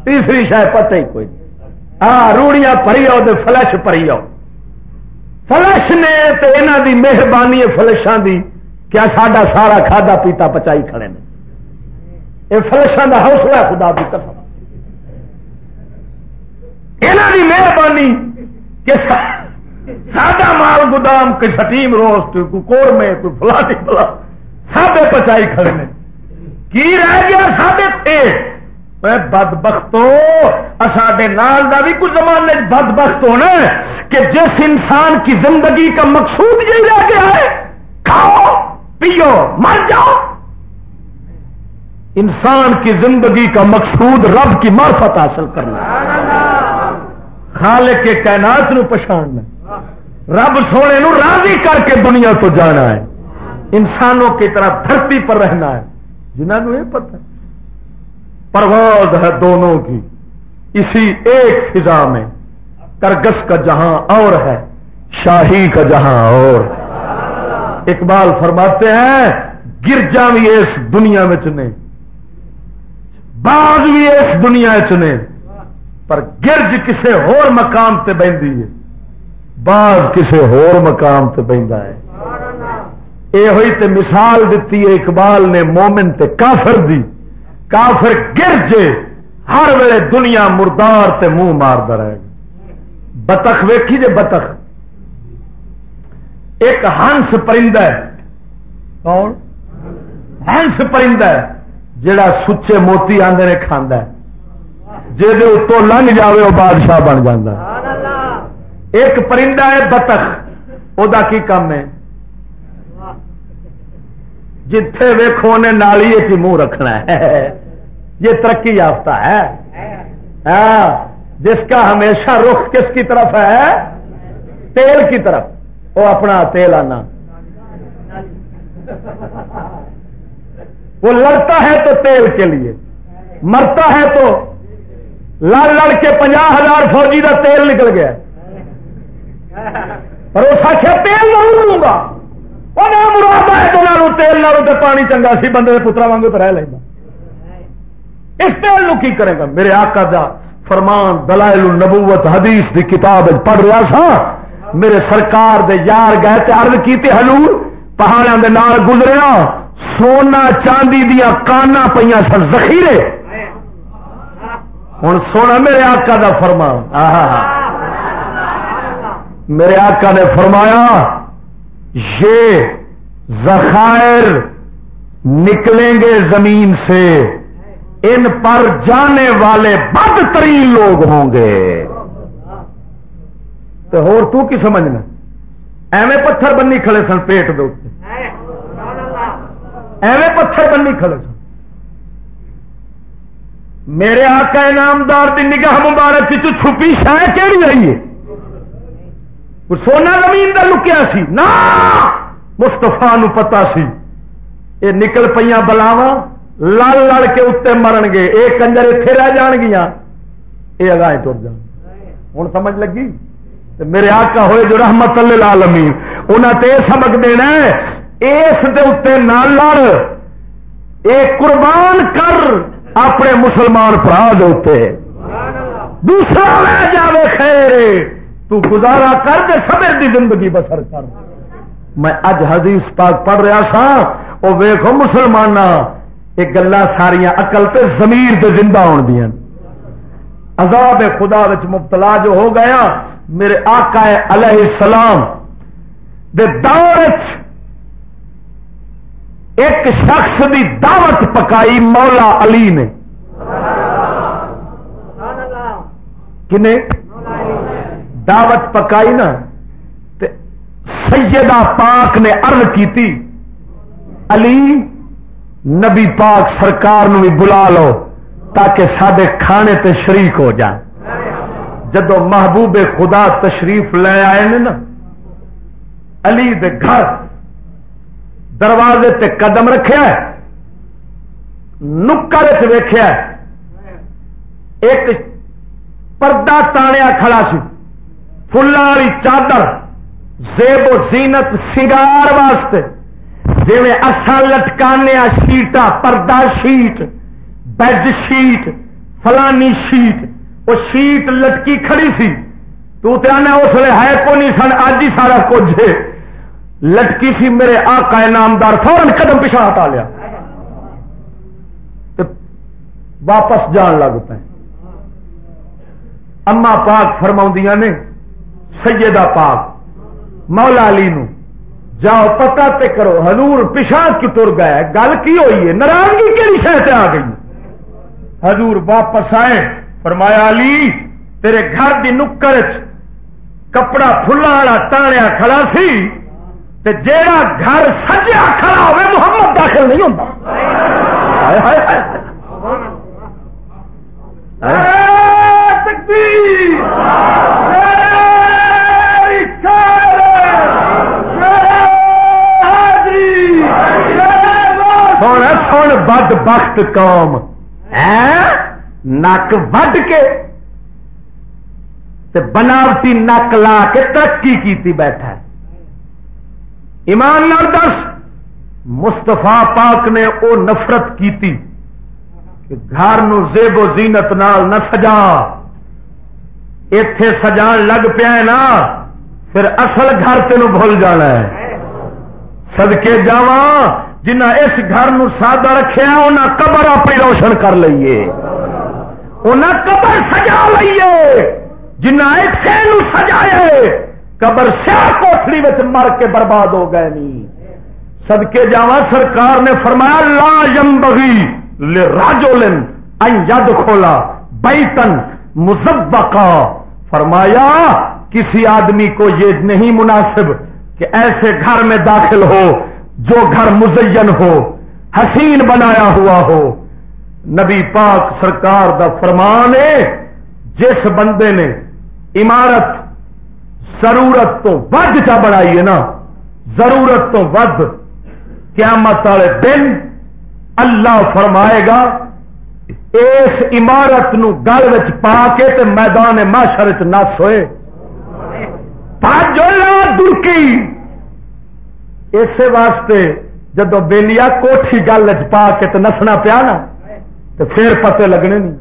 تیسری شاید پتہ ہی کوئی ہاں روڑیاں پری آؤ تو فلش پری آؤ۔ فلش نے تو یہاں دی مہربانی فلشان دی کیا سڈا سارا کھادا پیتا پچائی کھڑے نے۔ یہ فلشان کا حوصلہ خدا بھی قسم۔ یہاں کی مہربانی کہ سادہ مال گودام کوئی سٹیم روسٹ کوئی کوڑ میں، کوئی فلانی فلا سادے پچائی کھڑے نے۔ کی رہ گیا سادے بد بختو ساڈے نال کا بھی کچھ زمانے بد بخت ہونا کہ جس انسان کی زندگی کا مقصود یہی رہ گیا ہے، کھاؤ، پیو، مر جاؤ۔ انسان کی زندگی کا مقصود رب کی معرفت حاصل کرنا۔ خالق کے کائنات نو پچھاڑنا رب سونے نو راضی کر کے دنیا تو جانا ہے۔ انسانوں کی طرح دھرتی پر رہنا ہے۔ جنہوں نے یہ پتہ پرواز ہے دونوں کی۔ اسی ایک فضا میں۔ کرگس کا جہاں اور ہے۔ شاہی کا جہاں اور۔ اقبال فرماتے ہیں گرجا بھی اس دنیا میں چنے۔ باز بھی اس دنیا چنے۔ پر گرج کسے ہور مقام تے بہندی ہے۔ باز کسے ہور مقام تے بہندا ہے۔ اے ہوئی تے مثال دیتی ہے، اقبال نے مومن تے کافر دی۔ کافر گرج ہر ویلے دنیا مردار تے منہ مارتا رہے۔ گا بتخ ویکھی جے بتخ ایک ہنس پرندہ ہے۔ کون؟ ہنس پرندہ ہے، جڑا سچے موتی آدھے نے کھانا جی اتوں لنگ جاوے وہ بادشاہ بن جا ایک پرندہ ہے بتخ وہ کی کام ہے؟ جتھے ویخو نے نالی منہ رکھنا ہے۔ یہ ترقی یافتہ ہے۔ ہاں، جس کا ہمیشہ رخ کس کی طرف ہے؟ تیل کی طرف۔ وہ اپنا تیل آنا۔ وہ لڑتا ہے تو تیل کے لیے مرتا ہے تو لڑ لڑ کے پناہ ہزار فوجی کا تیل نکل گیا. پر وہ سچ تیل نہیں لوں گا. وہ مراد ہے تو تیل نہ تو پانی چنگا سی بندے کے پترا وانگو تو رہ لینا. اس تیل نو کی کرے گا؟ میرے آقا دا فرمان دلائل النبوت حدیث دی کتاب پڑھ رہا سا. میرے سرکار دے یار گئے تے عرض کیتے، حضور پہاڑوں دے نال گزریا سونا چاندی دیا کانا پہ سن، ذخیرے ہوں سونا میرے آقا دا فرمان۔ میرے آقا نے فرمایا، یہ ذخائر نکلیں گے زمین سے۔ ان پر جانے والے بدترین لوگ ہوں گے۔ تو ہور تو کی سمجھنا؟ ایویں پتھر بنی کھڑے سن پیٹ دے ایویں پتھر بنی کھڑے سن۔ میرے آقا انعامدار دی نگاہ مبارک چھپی شاید کہڑی آئی ہے؟ سونا زمین کا لکیا سی۔ نا! مستفا پتا سی۔ یہ نکل پہ بلاوا لڑ لڑ کے اتنے مرن گے۔ یہ کنجر اتے رہ جان گیا یہ اگائے تر جان۔ ہوں سمجھ لگی؟ میرے آقا ہوئے جو رحمت اللہ عالمی انہیں تو یہ سبق دینا اس دے اتنے نہ لڑ۔ اے قربان کر۔ اپنے مسلمان برا دے دوسرا رہ جائے خیر، تو گزارا کر دے سبر دی زندگی بسر کر۔ میں اج حدیث پاک پڑھ رہا سا وہ ویخو مسلمان یہ گلا ساریا اقل تے زمیر تے زندہ ہون دیا عذاب خدا وچ مبتلا جو ہو گیا، میرے آقا علیہ السلام دے دور ایک شخص دی دعوت پکائی مولا علی نے۔ کنے؟ دعوت پکائی نا سیدہ پاک نے ارد کی علی، نبی پاک سرکار نو بھی بلا لو تاکہ سڈے کھانے تے شریک ہو جائے۔ جدو محبوب خدا تشریف لے آئے نا، علی دے گھر دروازے تے قدم رکھا نکر ویخیا ایک پردہ تانیا کھڑا سی، فلاں والی چادر، زیب و زینت سنگار واسطے۔ جی اصل لٹکانے شیٹا پردہ شیٹ، بیڈ شیٹ، فلانی شیٹ وہ شیٹ لٹکی کھڑی سی۔ تو تیرانا اس لیے ہے کو نہیں سن اج ہی سارا کچھ لٹکی سی میرے آقا نامدار فورن قدم پیچھا ہٹا لیا۔ واپس جان لگ پے اما پاک فرما نے، سیدہ پاک، مولا علی نو، جاؤ پتا تے کرو، حضور پچھا کی تر گیا گل کی ہوئی ہے؟ ناراضگی کہڑی شہ سے آ گئی؟ حضور واپس آئے، فرمایا، علی، تیرے گھر کی نکر کپڑا فلا والا تانیا کھڑا سی تے جیڑا گھر سجیا کھڑا ہوئے محمد داخل نہیں ہوتا سونا سن بد بخت قوم۔ نک وڈ کے۔ بناوٹی نک لا کے ترقی کی بیٹھا ایمان نال دس مستفا پاک نے وہ نفرت کی گھر زیب و زینت نال نہ سجا۔ اتے سجا لگ پیا نا، پھر اصل گھر تین بھول جانا ہے۔ سدکے جا جنہ اس گھر نو سادہ رکھے انہیں قبر اپنی روشن کر لیے انہیں قبر سجا لیے جنہ اتنے سجائے قبر سیاہ کوٹلی مر کے برباد ہو گئے نہیں سدکے جا سرکار نے فرمایا، لا جم بگی راجو لن ید کھولا بیتن مزبقا۔ فرمایا، کسی آدمی کو یہ نہیں مناسب کہ ایسے گھر میں داخل ہو جو گھر مزین ہو، حسین بنایا ہوا ہو۔ نبی پاک سرکار دا فرمان ہے، جس بندے نے عمارت ضرورت تو ود چا بنائی ہے نا؟ ضرورت تو ود قیامت والے دن اللہ فرمائے گا، اس عمارت نو گل پا کے تے میدان ماشر چ نس ہوئے درکی۔ اسی واسطے جدو بےلیا کوٹھی گل چ پا کے تے نسنا پیا نا تو پھر پتے لگنے نہیں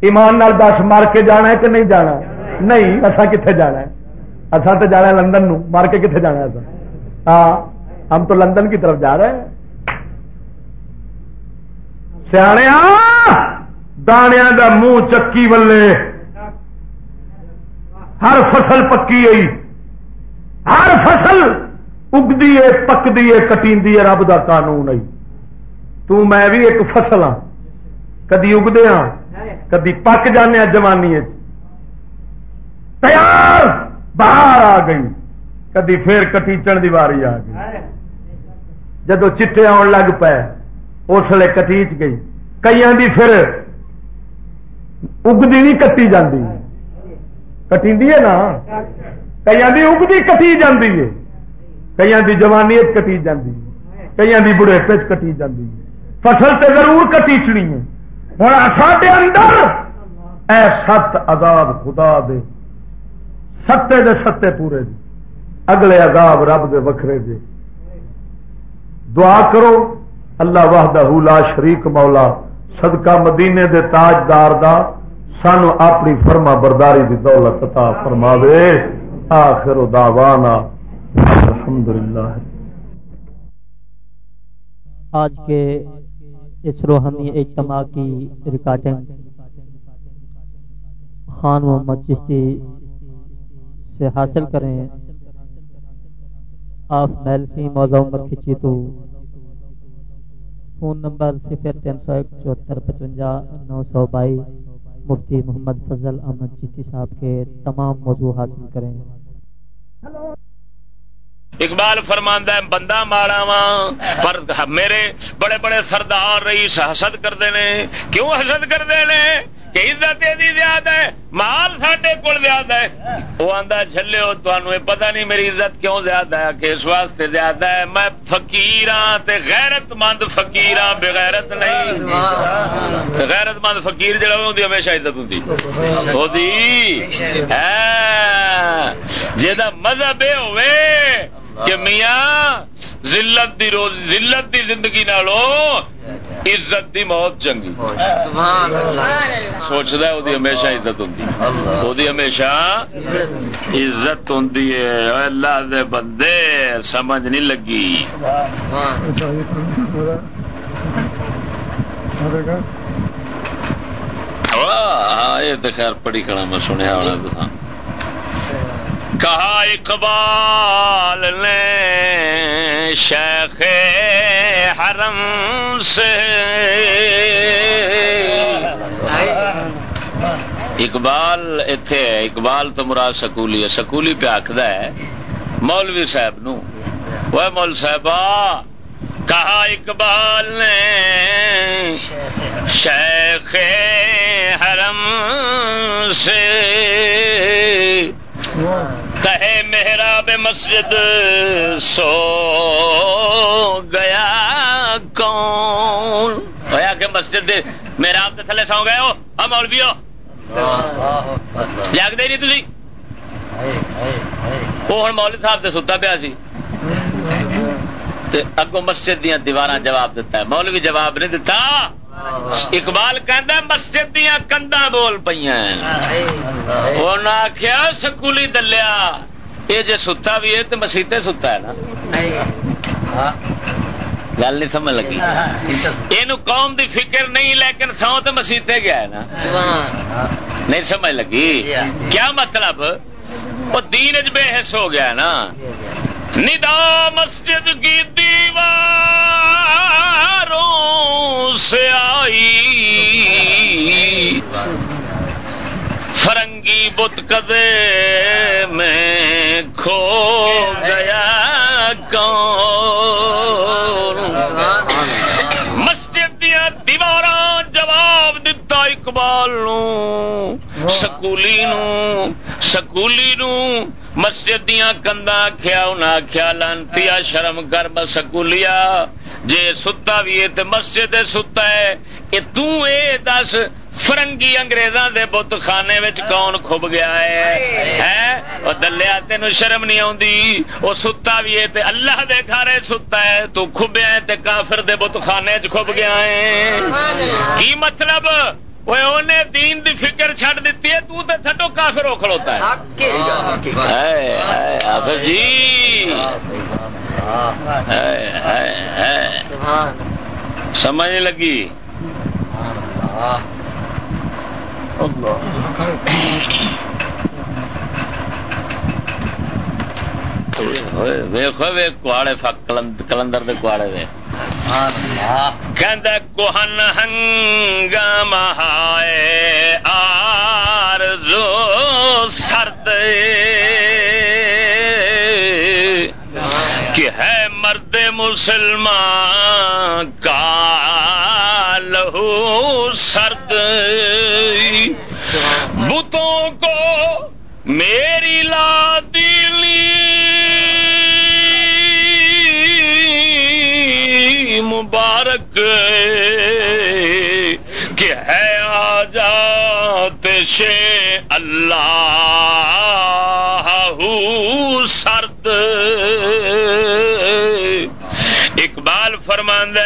ایمان نال دس مار کے جانا ہے کہ نہیں جانا؟ نہیں اصا کتنے جانا ہے؟ اصا تو جانا لندن نو۔ مار کے کتنے جانا ہے ہاں ہم تو لندن کی طرف جا رہے ہیں۔ سیا دانیا دا منہ چکی ولے ہر فصل پکی ہوئی۔ ہر فصل اگتی ہے پکتی ہے کٹی ہے، رب کا قانون آئی تو میں بھی ایک فصل ہاں۔ کدی اگتے ہاں کدی پک جانے جوانی تیار! باہر آ گئی کدی پھر کٹیچن کی واری آ گئی۔ جدو چٹے آن لگ پے اس لیے کٹیچ گئی کئی دی پھر اگتی نہیں کٹی جاتی کٹی ہے نا؟ کئی دی اگتی کٹی جاتی ہے۔ کئی دی جوانی کٹی جاتی کئی دی بڑھےپے کٹی جاتی فصل تے ضرور کٹیچنی ہے۔ ہوں ساڈے اندر اے ست عذاب خدا دے۔ ستے دے ستے پورے دے اگلے عذاب رب دے وکھرے دے دعا کرو، اللہ واہدہ لا شریک مولا، صدقہ مدینے دے تاجدار دا، سانو اپنی فرما برداری دی دولت عطا فرما دے آخر دعوانا الحمدللہ۔ آج کے اس روحانی اجتماع کی ریکارڈنگ خان محمد چشتی سے حاصل کریں۔ آپ میلسی موضوع پر کھچی تو فون نمبر صفر تین سو ایک چوہتر پچوجا نو سو بائیس مفتی محمد فضل احمد چشتی صاحب کے تمام موضوع حاصل کریں۔ اقبال فرماندہ ہے، بندہ مارا وا پر میرے بڑے بڑے سردار رئیس حسد کرتے ہیں کیوں حسد کرتے ہیں کہ عزت دی زیادہ ہے مال ساڈے کول زیادہ ہے۔ وہ آندا جھلے ہو تانوں پتہ نہیں میری عزت کیوں زیادہ ہے کہ اس واسطے زیادہ ہے۔ میں فقیر ہاں تے غیرت مند فقیر ہاں بغیرت نہیں غیرت مند فقیر جڑا ہوندی ہمیشہ عزت ہوندی۔ ہاں۔ جے مذہب ہوے کہ میاں ذلت دی روز ذلت دی زندگی نالو عزت دی موت چنگی۔ سوچتا ہے ہمیشہ عزت ہوں ہمیشہ عزت ہوں اللہ دے بندے سمجھ نہیں لگی۔ یہ تو خیر پڑی کھڑا میں سنیا ہونا کہا اقبال نے شیخ حرم سے۔ اقبال اتے ہے، اقبال تو مراد سکولی ہے۔ سکولی پہ آخد ہے، مولوی صاحب نو۔ وہ مول صاحب کہا اقبال نے شیخ حرم سے۔ کہے محراب مسجد سو گیا کون؟ ہویا کہ مسجد محراب کے تھلے سو گئے ہو؟ ہم مولوی ہو۔ جاگ دے نہیں تھی وہ ہوں مولوی صاحب سے ستا پیا سی۔ اگوں مسجد دیا دیوار جواب دیتا ہے۔ مولوی جواب نہیں دیتا اقبال کہ مسجد دیا کندا بول پہ آخیا سکولی دلیا یہ جی ستا بھی ہے تو مسیطے ستا ہے نا۔ گل نہیں سمجھ لگی۔ یہ قوم دی فکر نہیں لیکن سو تو مسیطے گیا ہے نا۔ نہیں سمجھ لگی۔ کیا مطلب؟ وہ دین بے حص ہو گیا نا۔ ندا مسجد کی دیواروں سے آئی۔ فرنگی بت کدے میں کھو گیا کون۔ مسجد دیا دیوار جواب دتا اقبال سکولی نو سکولی نو مسجد دیا کندا آخیا انہیں آخیا لانتی شرم کر سکولیا جے ستا بھی ہے مسجد ستا ہے۔ یہ تس فرنگی انگریزاں دے بت خانے کون کھب گیا ہے؟ وہ دلیا تین شرم نہیں آتی وہ ستا بھی ہے تے اللہ دے گھر ستا ہے۔ تو کھبیا ہے تے کافر دے بت خانے چب گیا ہے۔ کی مطلب؟ دین دی فکر چڈ دیتی ہے تو تے چھڈو کافر ہو کھڑوتا ہے جی سمجھ لگی ویخو وے کواڑے کلندر دے کواڑے دے کوہن ہنگام ہائے آر سرد کہ ہے مرد مسلمان کا لہو سرد آجات اللہ سرد۔ اقبال فرماند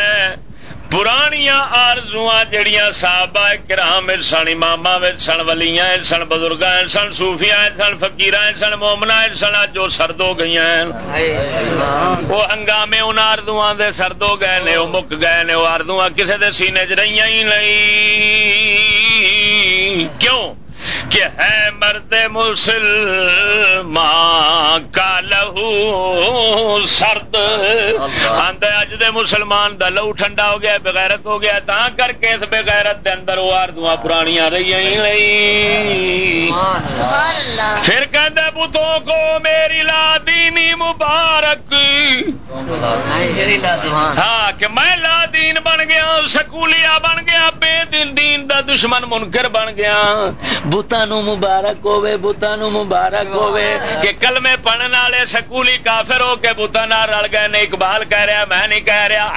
پرانیا آرزو جہیا صحابہ کرام سن امام سن ولیاں سن بزرگ سن سوفیا سن فکیر سن مومنا سن جو سرد ہو گئی وہ ہنگامے ان آرزو دے سرد ہو گئے نے، وہ مک گئے نے، وہ آرزو کسی دے سینے چ رہی ہی نہیں۔ کیوں؟ کہ ہے مرد مسلمان کا لہو سرد۔ آدھے اج دے مسلمان دا لہو ٹھنڈا ہو گیا بغیرت ہو گیا تا کر کے اس بغیرت دے اندر وہ آردو پرانیاں رہی پھر کہندے بتوں کو میری لا دینی مبارک۔ ہاں کہ میں لا دین بن گیا سکولیا بن گیا بے دین دین دا دشمن منکر بن گیا۔ بتا نو مبارک ہوے بتا نو مبارک ہوے کہ کلمے پڑھن والے سکولی کافر ہو کے بتا نہ رل گئے نے اقبال کہہ رہا میں نہیں کہہ رہا۔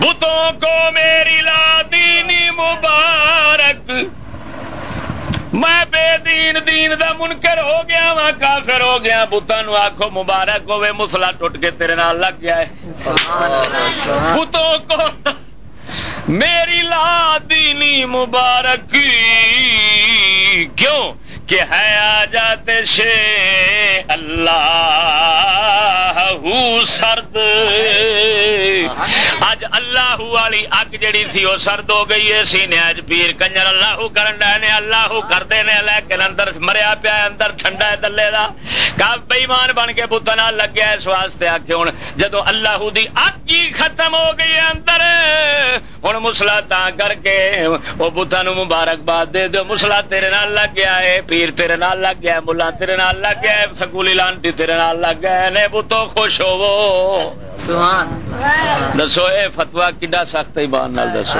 بتوں کو میری لا دینی مبارک۔ میں بے دین دین دا منکر ہو گیا وا کافر ہو گیا۔ بتان آخو مبارک ہوے مسلا ٹوٹ کے تیرے نال لگ گیا ہے۔ بتوں کو میری لا دینی مبارک کیوں؟ کہ ہے آ جاتے شے اللہ سرد۔ اج اللہ والی اگ جڑی تھی وہ سرد ہو گئی ہے۔ سینے اج پیر کنجر اللہ کرن ڈے نے اللہ کرتے ہیں لیکن اندر مریا پیا اندر ٹھنڈا ہے دلے کا کا بےمان بن کے نہ لگیا اس واسطے آ کے ہوں جدو اللہ دی اگ ہی ختم ہو گئی ہے اندر ہوں مسلا تا کر کے وہ بتان مبارکباد دے دو مسلا تیرے نال لگ گیا ہے پیر تیرے نال لگ گیا ملا تیرے نال لگ گیا سکولی لانتی تیرے نال لگ گیا نے بتو خوش ہو دسو یہ فتوا کڈا سخت ایمان نال دسو۔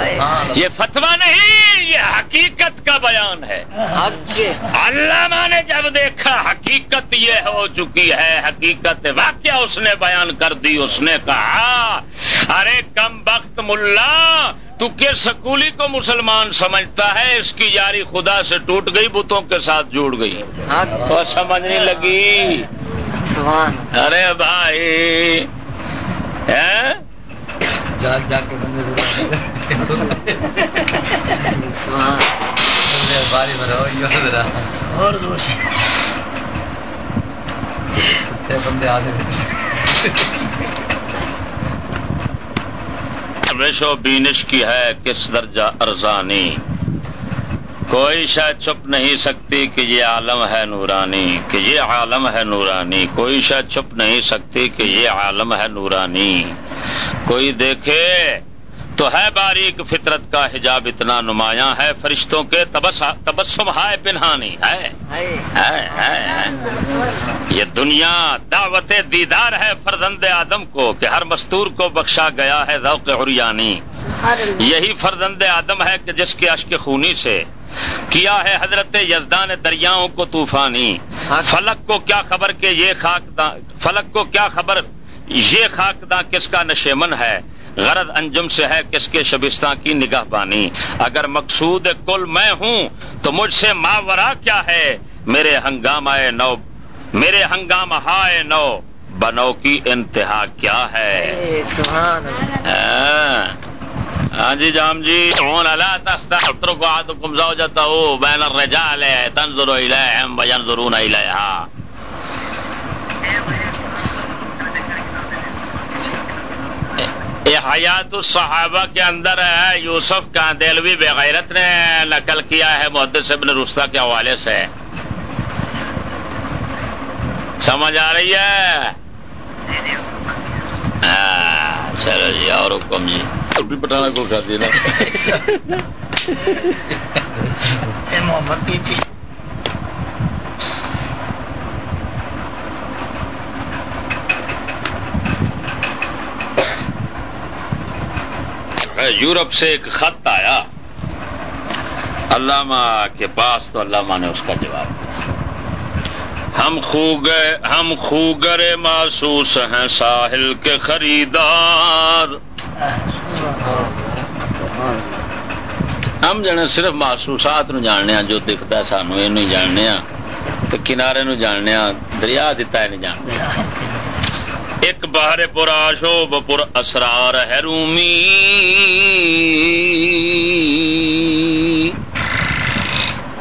یہ فتوا نہیں یہ حقیقت کا بیان ہے۔ علامہ نے جب دیکھا حقیقت یہ ہو چکی ہے حقیقت واقعہ اس نے بیان کر دی اس نے کہا ارے کم بخت ملا تو کے سکولی کو مسلمان سمجھتا ہے؟ اس کی یاری خدا سے ٹوٹ گئی بتوں کے ساتھ جوڑ گئی۔ تو سمجھ نہیں لگی۔ ارے بھائی۔ و بینش کی ہے، کس درجہ ارزانی؟ کوئی شاید چھپ نہیں سکتی کہ یہ عالم ہے نورانی، کہ یہ عالم ہے نورانی۔ کوئی شاید چھپ نہیں سکتی کہ یہ عالم ہے نورانی۔ کوئی دیکھے تو ہے باریک فطرت کا حجاب اتنا نمایاں ہے فرشتوں کے تبسم ہائے پنہانی ہے؟ یہ دنیا دعوت دیدار ہے فرزند آدم کو کہ ہر مستور کو بخشا گیا ہے ذوق عریانی۔ یہی فرزند آدم ہے کہ جس کے اشک خونی سے کیا ہے حضرت یزدان دریاؤں کو طوفانی۔ فلک کو کیا خبر کہ یہ خاک فلک کو کیا خبر یہ خاک داں کس کا نشیمن ہے؟ غرض انجم سے ہے کس کے شبستان کی نگاہ بانی۔ اگر مقصود کل میں ہوں تو مجھ سے ماورا کیا ہے؟ میرے ہنگام آئے نو میرے ہنگام ہائے نو بنو کی انتہا کیا ہے؟ ہاں جی جام جی ہوں اللہ تستر کو آد کمزا ہو جاتا ہوں بینر رجا لے تنظر بجن ضرور نہیں ہاں یہ حیات الصحابہ کے اندر ہے یوسف کا دلوی بغیرت نے نقل کیا ہے محدث ابن رستہ کے حوالے سے۔ سمجھ آ رہی ہے؟ چلو جی اور حکم جی۔ بھی پٹانا کو کھا دینا۔ محمد یورپ سے ایک خط آیا۔ علامہ کے پاس تو علامہ نے اس کا جواب دیا ہم خوگر ہم خوگر محسوس ہیں ساحل کے خریدار۔ ہم جانے صرف محسوسات نو جاننے جو دکھتا ہے سانو یہ نہیں جاننے تو کنارے نو جاننے دریا دتا ہے، نہیں جاننے۔ ایک باہر پورا شوب پور اسرار ہے رومی۔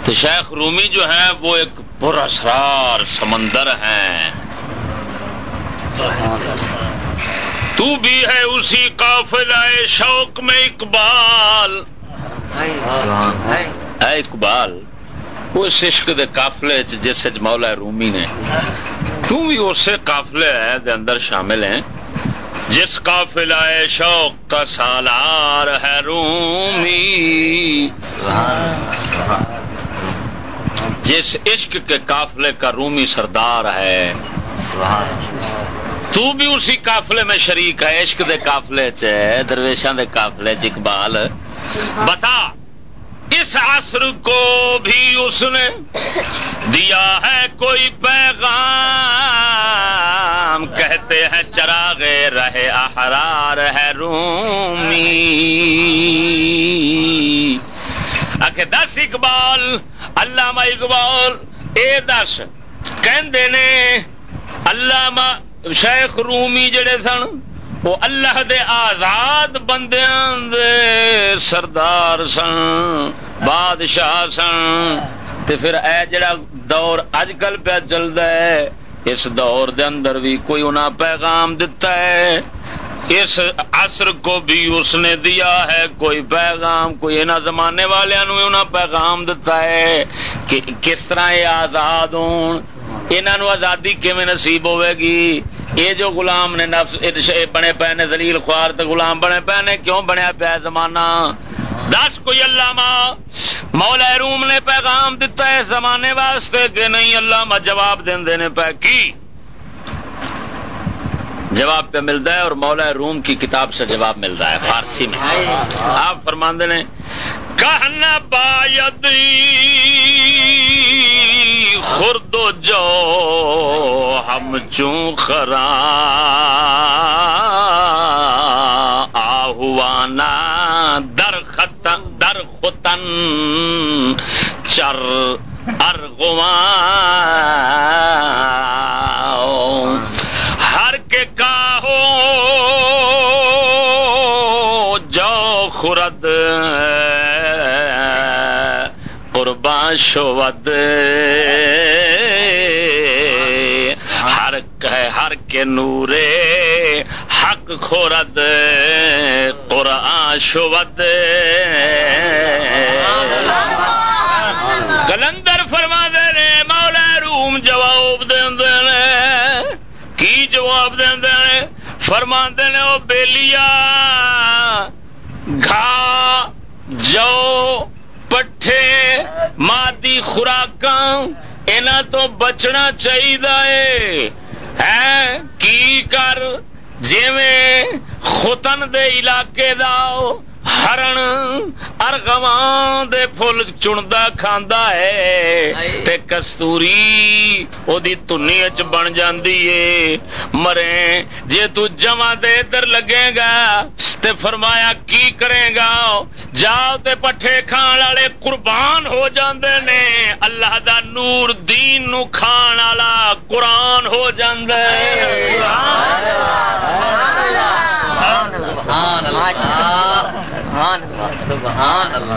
تو شیخ رومی جو ہے وہ ایک پر اسرار سمندر ہیں۔ تو بھی ہے اسی قافلہ شوق میں اقبال۔ اے اقبال اس عشق دے قافلے جس مولا رومی نے۔ تم بھی اسے قافلے دے اندر شامل ہیں۔ جس قافلہ شوق کا سالار ہے رومی۔ جس عشق کے قافلے کا رومی سردار ہے۔ تو بھی اسی قافلے میں شریک ہے، عشق دے قافلے چ درویشان دے قافلے چ اقبال۔ بتا اس عصر کو بھی اس نے دیا ہے کوئی پیغام کہتے ہیں چراغ رہے احرار ہے رومی آخر دس اقبال، علامہ اقبال، اے دس نے علامہ شیخ رومی جڑے سن وہ اللہ دے آزاد بندیاں دے سردار سن، بادشاہ سن۔ تے پھر اے جڑا دور اج کل پہ چلتا ہے، اس دور دے اندر بھی کوئی انہاں پیغام دتا ہے۔ اس عصر کو بھی اس نے دیا ہے، کوئی پیغام، کوئی انہوں زمانے والوں پیغام دتا ہے کہ کس طرح یہ آزاد ہون۔ انہوں آزادی کیون نصیب ہوے گی؟ یہ جو غلام نے نفس بنے پے نے دلیل خوار تے غلام بنے پے نے کیوں بنیا پیا زمانہ؟ دس کوئی علامہ مولا روم نے پیغام دتا ہے زمانے واسطے کہ نہیں علامہ جواب دے پہ کی؟ جواب پہ ملتا ہے اور مولا روم کی کتاب سے جواب مل رہا ہے، فارسی میں۔ آپ فرماندے نے کہنا باید خرد جو ہم چوں خرا آہوانا در ختن در ختن چر ارغوان۔ ہر کے کا قربان شود۔ ہر ہر کے نورے، حق خورد۔ قرآن شود۔ کلندر فرما دے مولا روم جواب دے کی جواب دے فرما نے وہ بےلیا گھا، جو پٹھے مادی خوراک انہوں تو بچنا چاہیے ہے، کی کر؟ جی خوتن دے علاقے دا ہرن ارگواں دے پھول چنتا کھانا ہے تے کستوری او دی تنی اچ بن جاندی ہے مرے جے تو جمع دے ادھر لگے گا تے فرمایا کی کرے گا جاؤ تے پٹھے کھان والے قربان ہو جاندے نے اللہ دا نور دین نو کھان والا قرآن ہو جاندے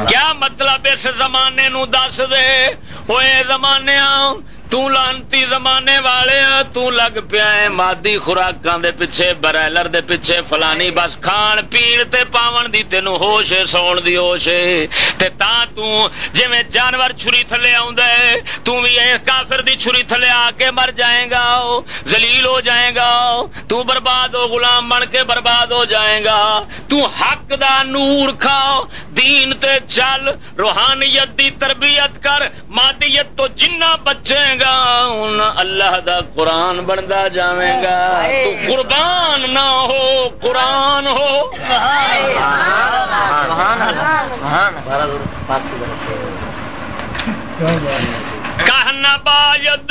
کیا مطلب اس زمانے نو دس دے؟ وہ زمانے تانتی زمانے والے تگ پیا مادی خوراکاں دے پیچھے برائلر دے پیچھے فلانی بس کھان پین تے پاون دی تین ہوش سون دی ہوش تے تا جی جانور چھری تھلے آ کافر دی چھری تھلے آ کے مر جائے گا زلیل ہو جائے گا تو برباد ہو غلام بن کے برباد ہو جائے گا تو حق دا نور کھاؤ دین تے چل روحانیت دی تربیت کر مادیت تو جنہ بچے گا ان اللہ دا قرآن بنتا جائے گا تو قربان نہ ہو قرآن ہو۔ کہنا باید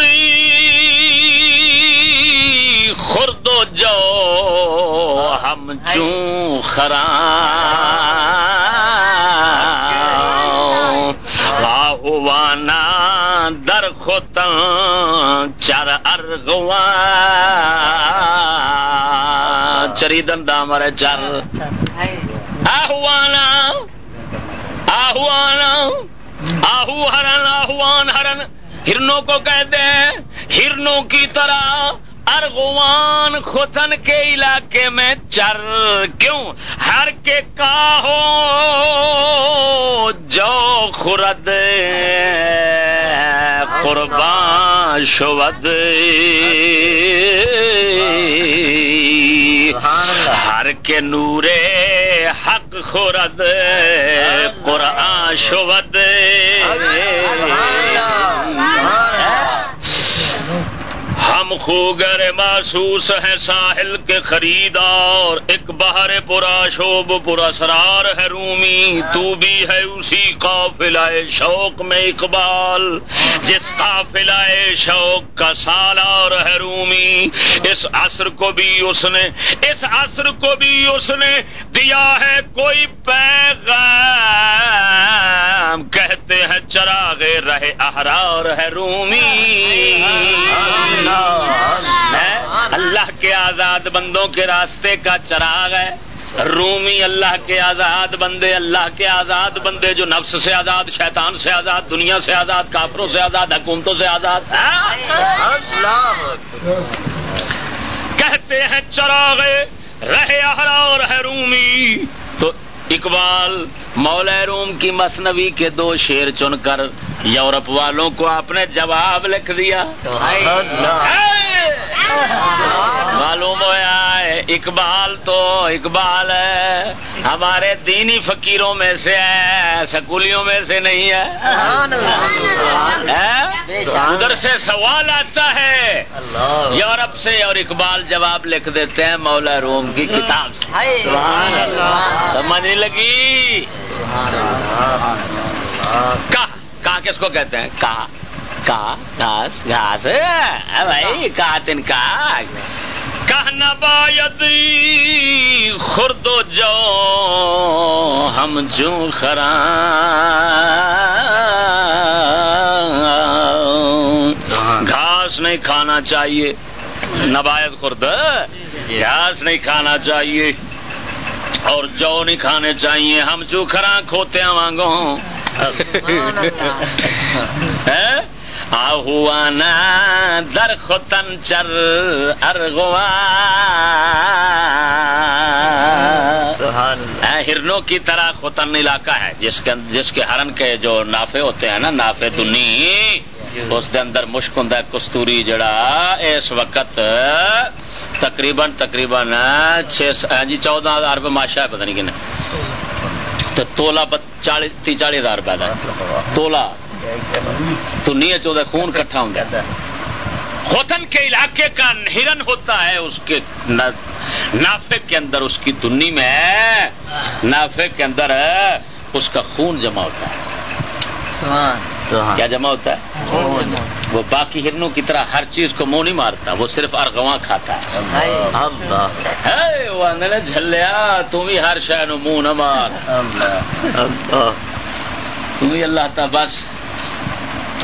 خرد جو ہم چوں خران وانا در چر ارغوا چری دندا مرے چر۔ آہوانا آہوانا آہو ہرن آہوان ہرن۔ ہرنوں کو کہتے ہیں ہرنوں کی طرح ارغوان خوتن کے علاقے میں چر۔ کیوں؟ ہر کے کا ہو جو خورد قربان شود ہر کے نورے حق خورد قرآن شود ہم خوگر محسوس ہیں ساحل کے خریدار ایک باہر پورا شوب پورا سرار ہے رومی تو بھی ہے اسی قافلہ شوق میں اقبال جس قافلہ شوق کا سالار ہے رومی اس عصر کو بھی اس نے اس عصر کو بھی اس نے دیا ہے کوئی پیغام کہتے ہیں چراغے رہے احرار ہے رومی اللہ اللہ کے آزاد بندوں کے راستے کا چراغ ہے۔ رومی اللہ کے آزاد بندے، اللہ کے آزاد بندے جو نفس سے آزاد، شیطان سے آزاد، دنیا سے آزاد، کافروں سے آزاد، حکومتوں سے آزاد۔ کہتے ہیں چراغ رہے اور ہے رومی۔ تو اقبال مولا روم کی مصنوی کے دو شیر چن کر یورپ والوں کو آپ نے جواب لکھ دیا۔ معلوم ہوا ہے اقبال تو اقبال ہے۔ ہمارے دینی فقیروں میں سے ہے سکولیوں میں سے نہیں ہے۔ ادھر سے سوال آتا ہے۔ یورپ سے اور اقبال جواب لکھ دیتے ہیں مولا روم کی کتاب سے۔ سمجھ لگی؟ کہاں کس کو کہتے ہیں؟ کہاں گھاس۔ گھاس بھائی کا تین کا۔ کہنا باید خرد و جو ہم جو خرا گھاس نہیں کھانا چاہیے۔ نبایت خرد گھاس نہیں کھانا چاہیے۔ اور جو نہیں کھانے چاہیے ہم جو کھرا کھوتے ہیں وانگوں آہوانا در ختن چر ارغوا۔ ہرنوں کی طرح ختن علاقہ ہے جس کے جس کے ہرن کے جو نافے ہوتے ہیں نا نافے دنی اس دے اندر مشک ہوں کستوری جڑا اس وقت تقریباً تقریباً چھ جی چودہ ہزار روپے ماشا ہے پتہ نہیں کن تولا چالی تی چالی ہزار روپے تولا تو نیے چودہ خون کٹھا ہوں ہوتن کے علاقے کا ہرن ہوتا ہے اس کے نافے کے اندر اس کی دنی میں نافے کے اندر اس کا خون جمع ہوتا ہے۔ کیا جمع ہوتا ہے؟ وہ باقی ہرنوں کی طرح ہر چیز کو منہ نہیں مارتا وہ صرف ارغواں کھاتا ہے۔ جھلیا تم ہی ہر شہ نو منہ نہ مار۔ تم ہی اللہ تا بس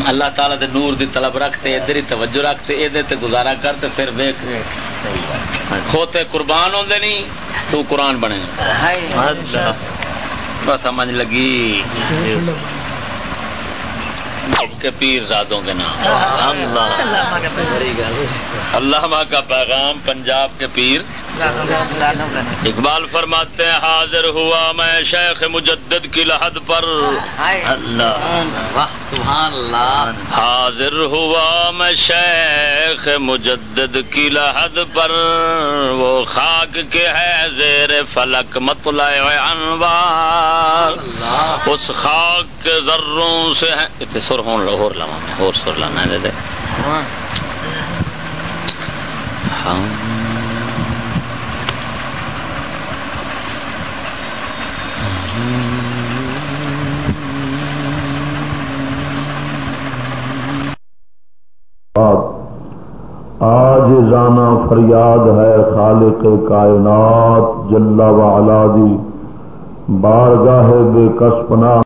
اللہ تعالی دے نور دی طلب رکھتے ادھر ہی توجہ رکھتے یہ گزارا کرتے پھر ویک کھوتے قربان ہوندے نہیں تو قرآن بنے۔ بس سمجھ لگی۔ کے پیر زادوں کے نام۔ اللہ۔ کا پیغام پنجاب کے پیر اقبال فرماتے ہیں حاضر ہوا میں شیخ مجدد کی لحد پر۔ حاضر ہوا میں شیخ مجدد کی لحد پر۔ وہ خاک کے ہے زیر فلک مطلع انوار۔ اس خاک کے ذروں سے ہے سر لوا میں ہور سر لانا دے دے۔ ہاں۔ آج رانا فریاد ہے خالق کائنات جلا دی بارگاہ بے کسپنا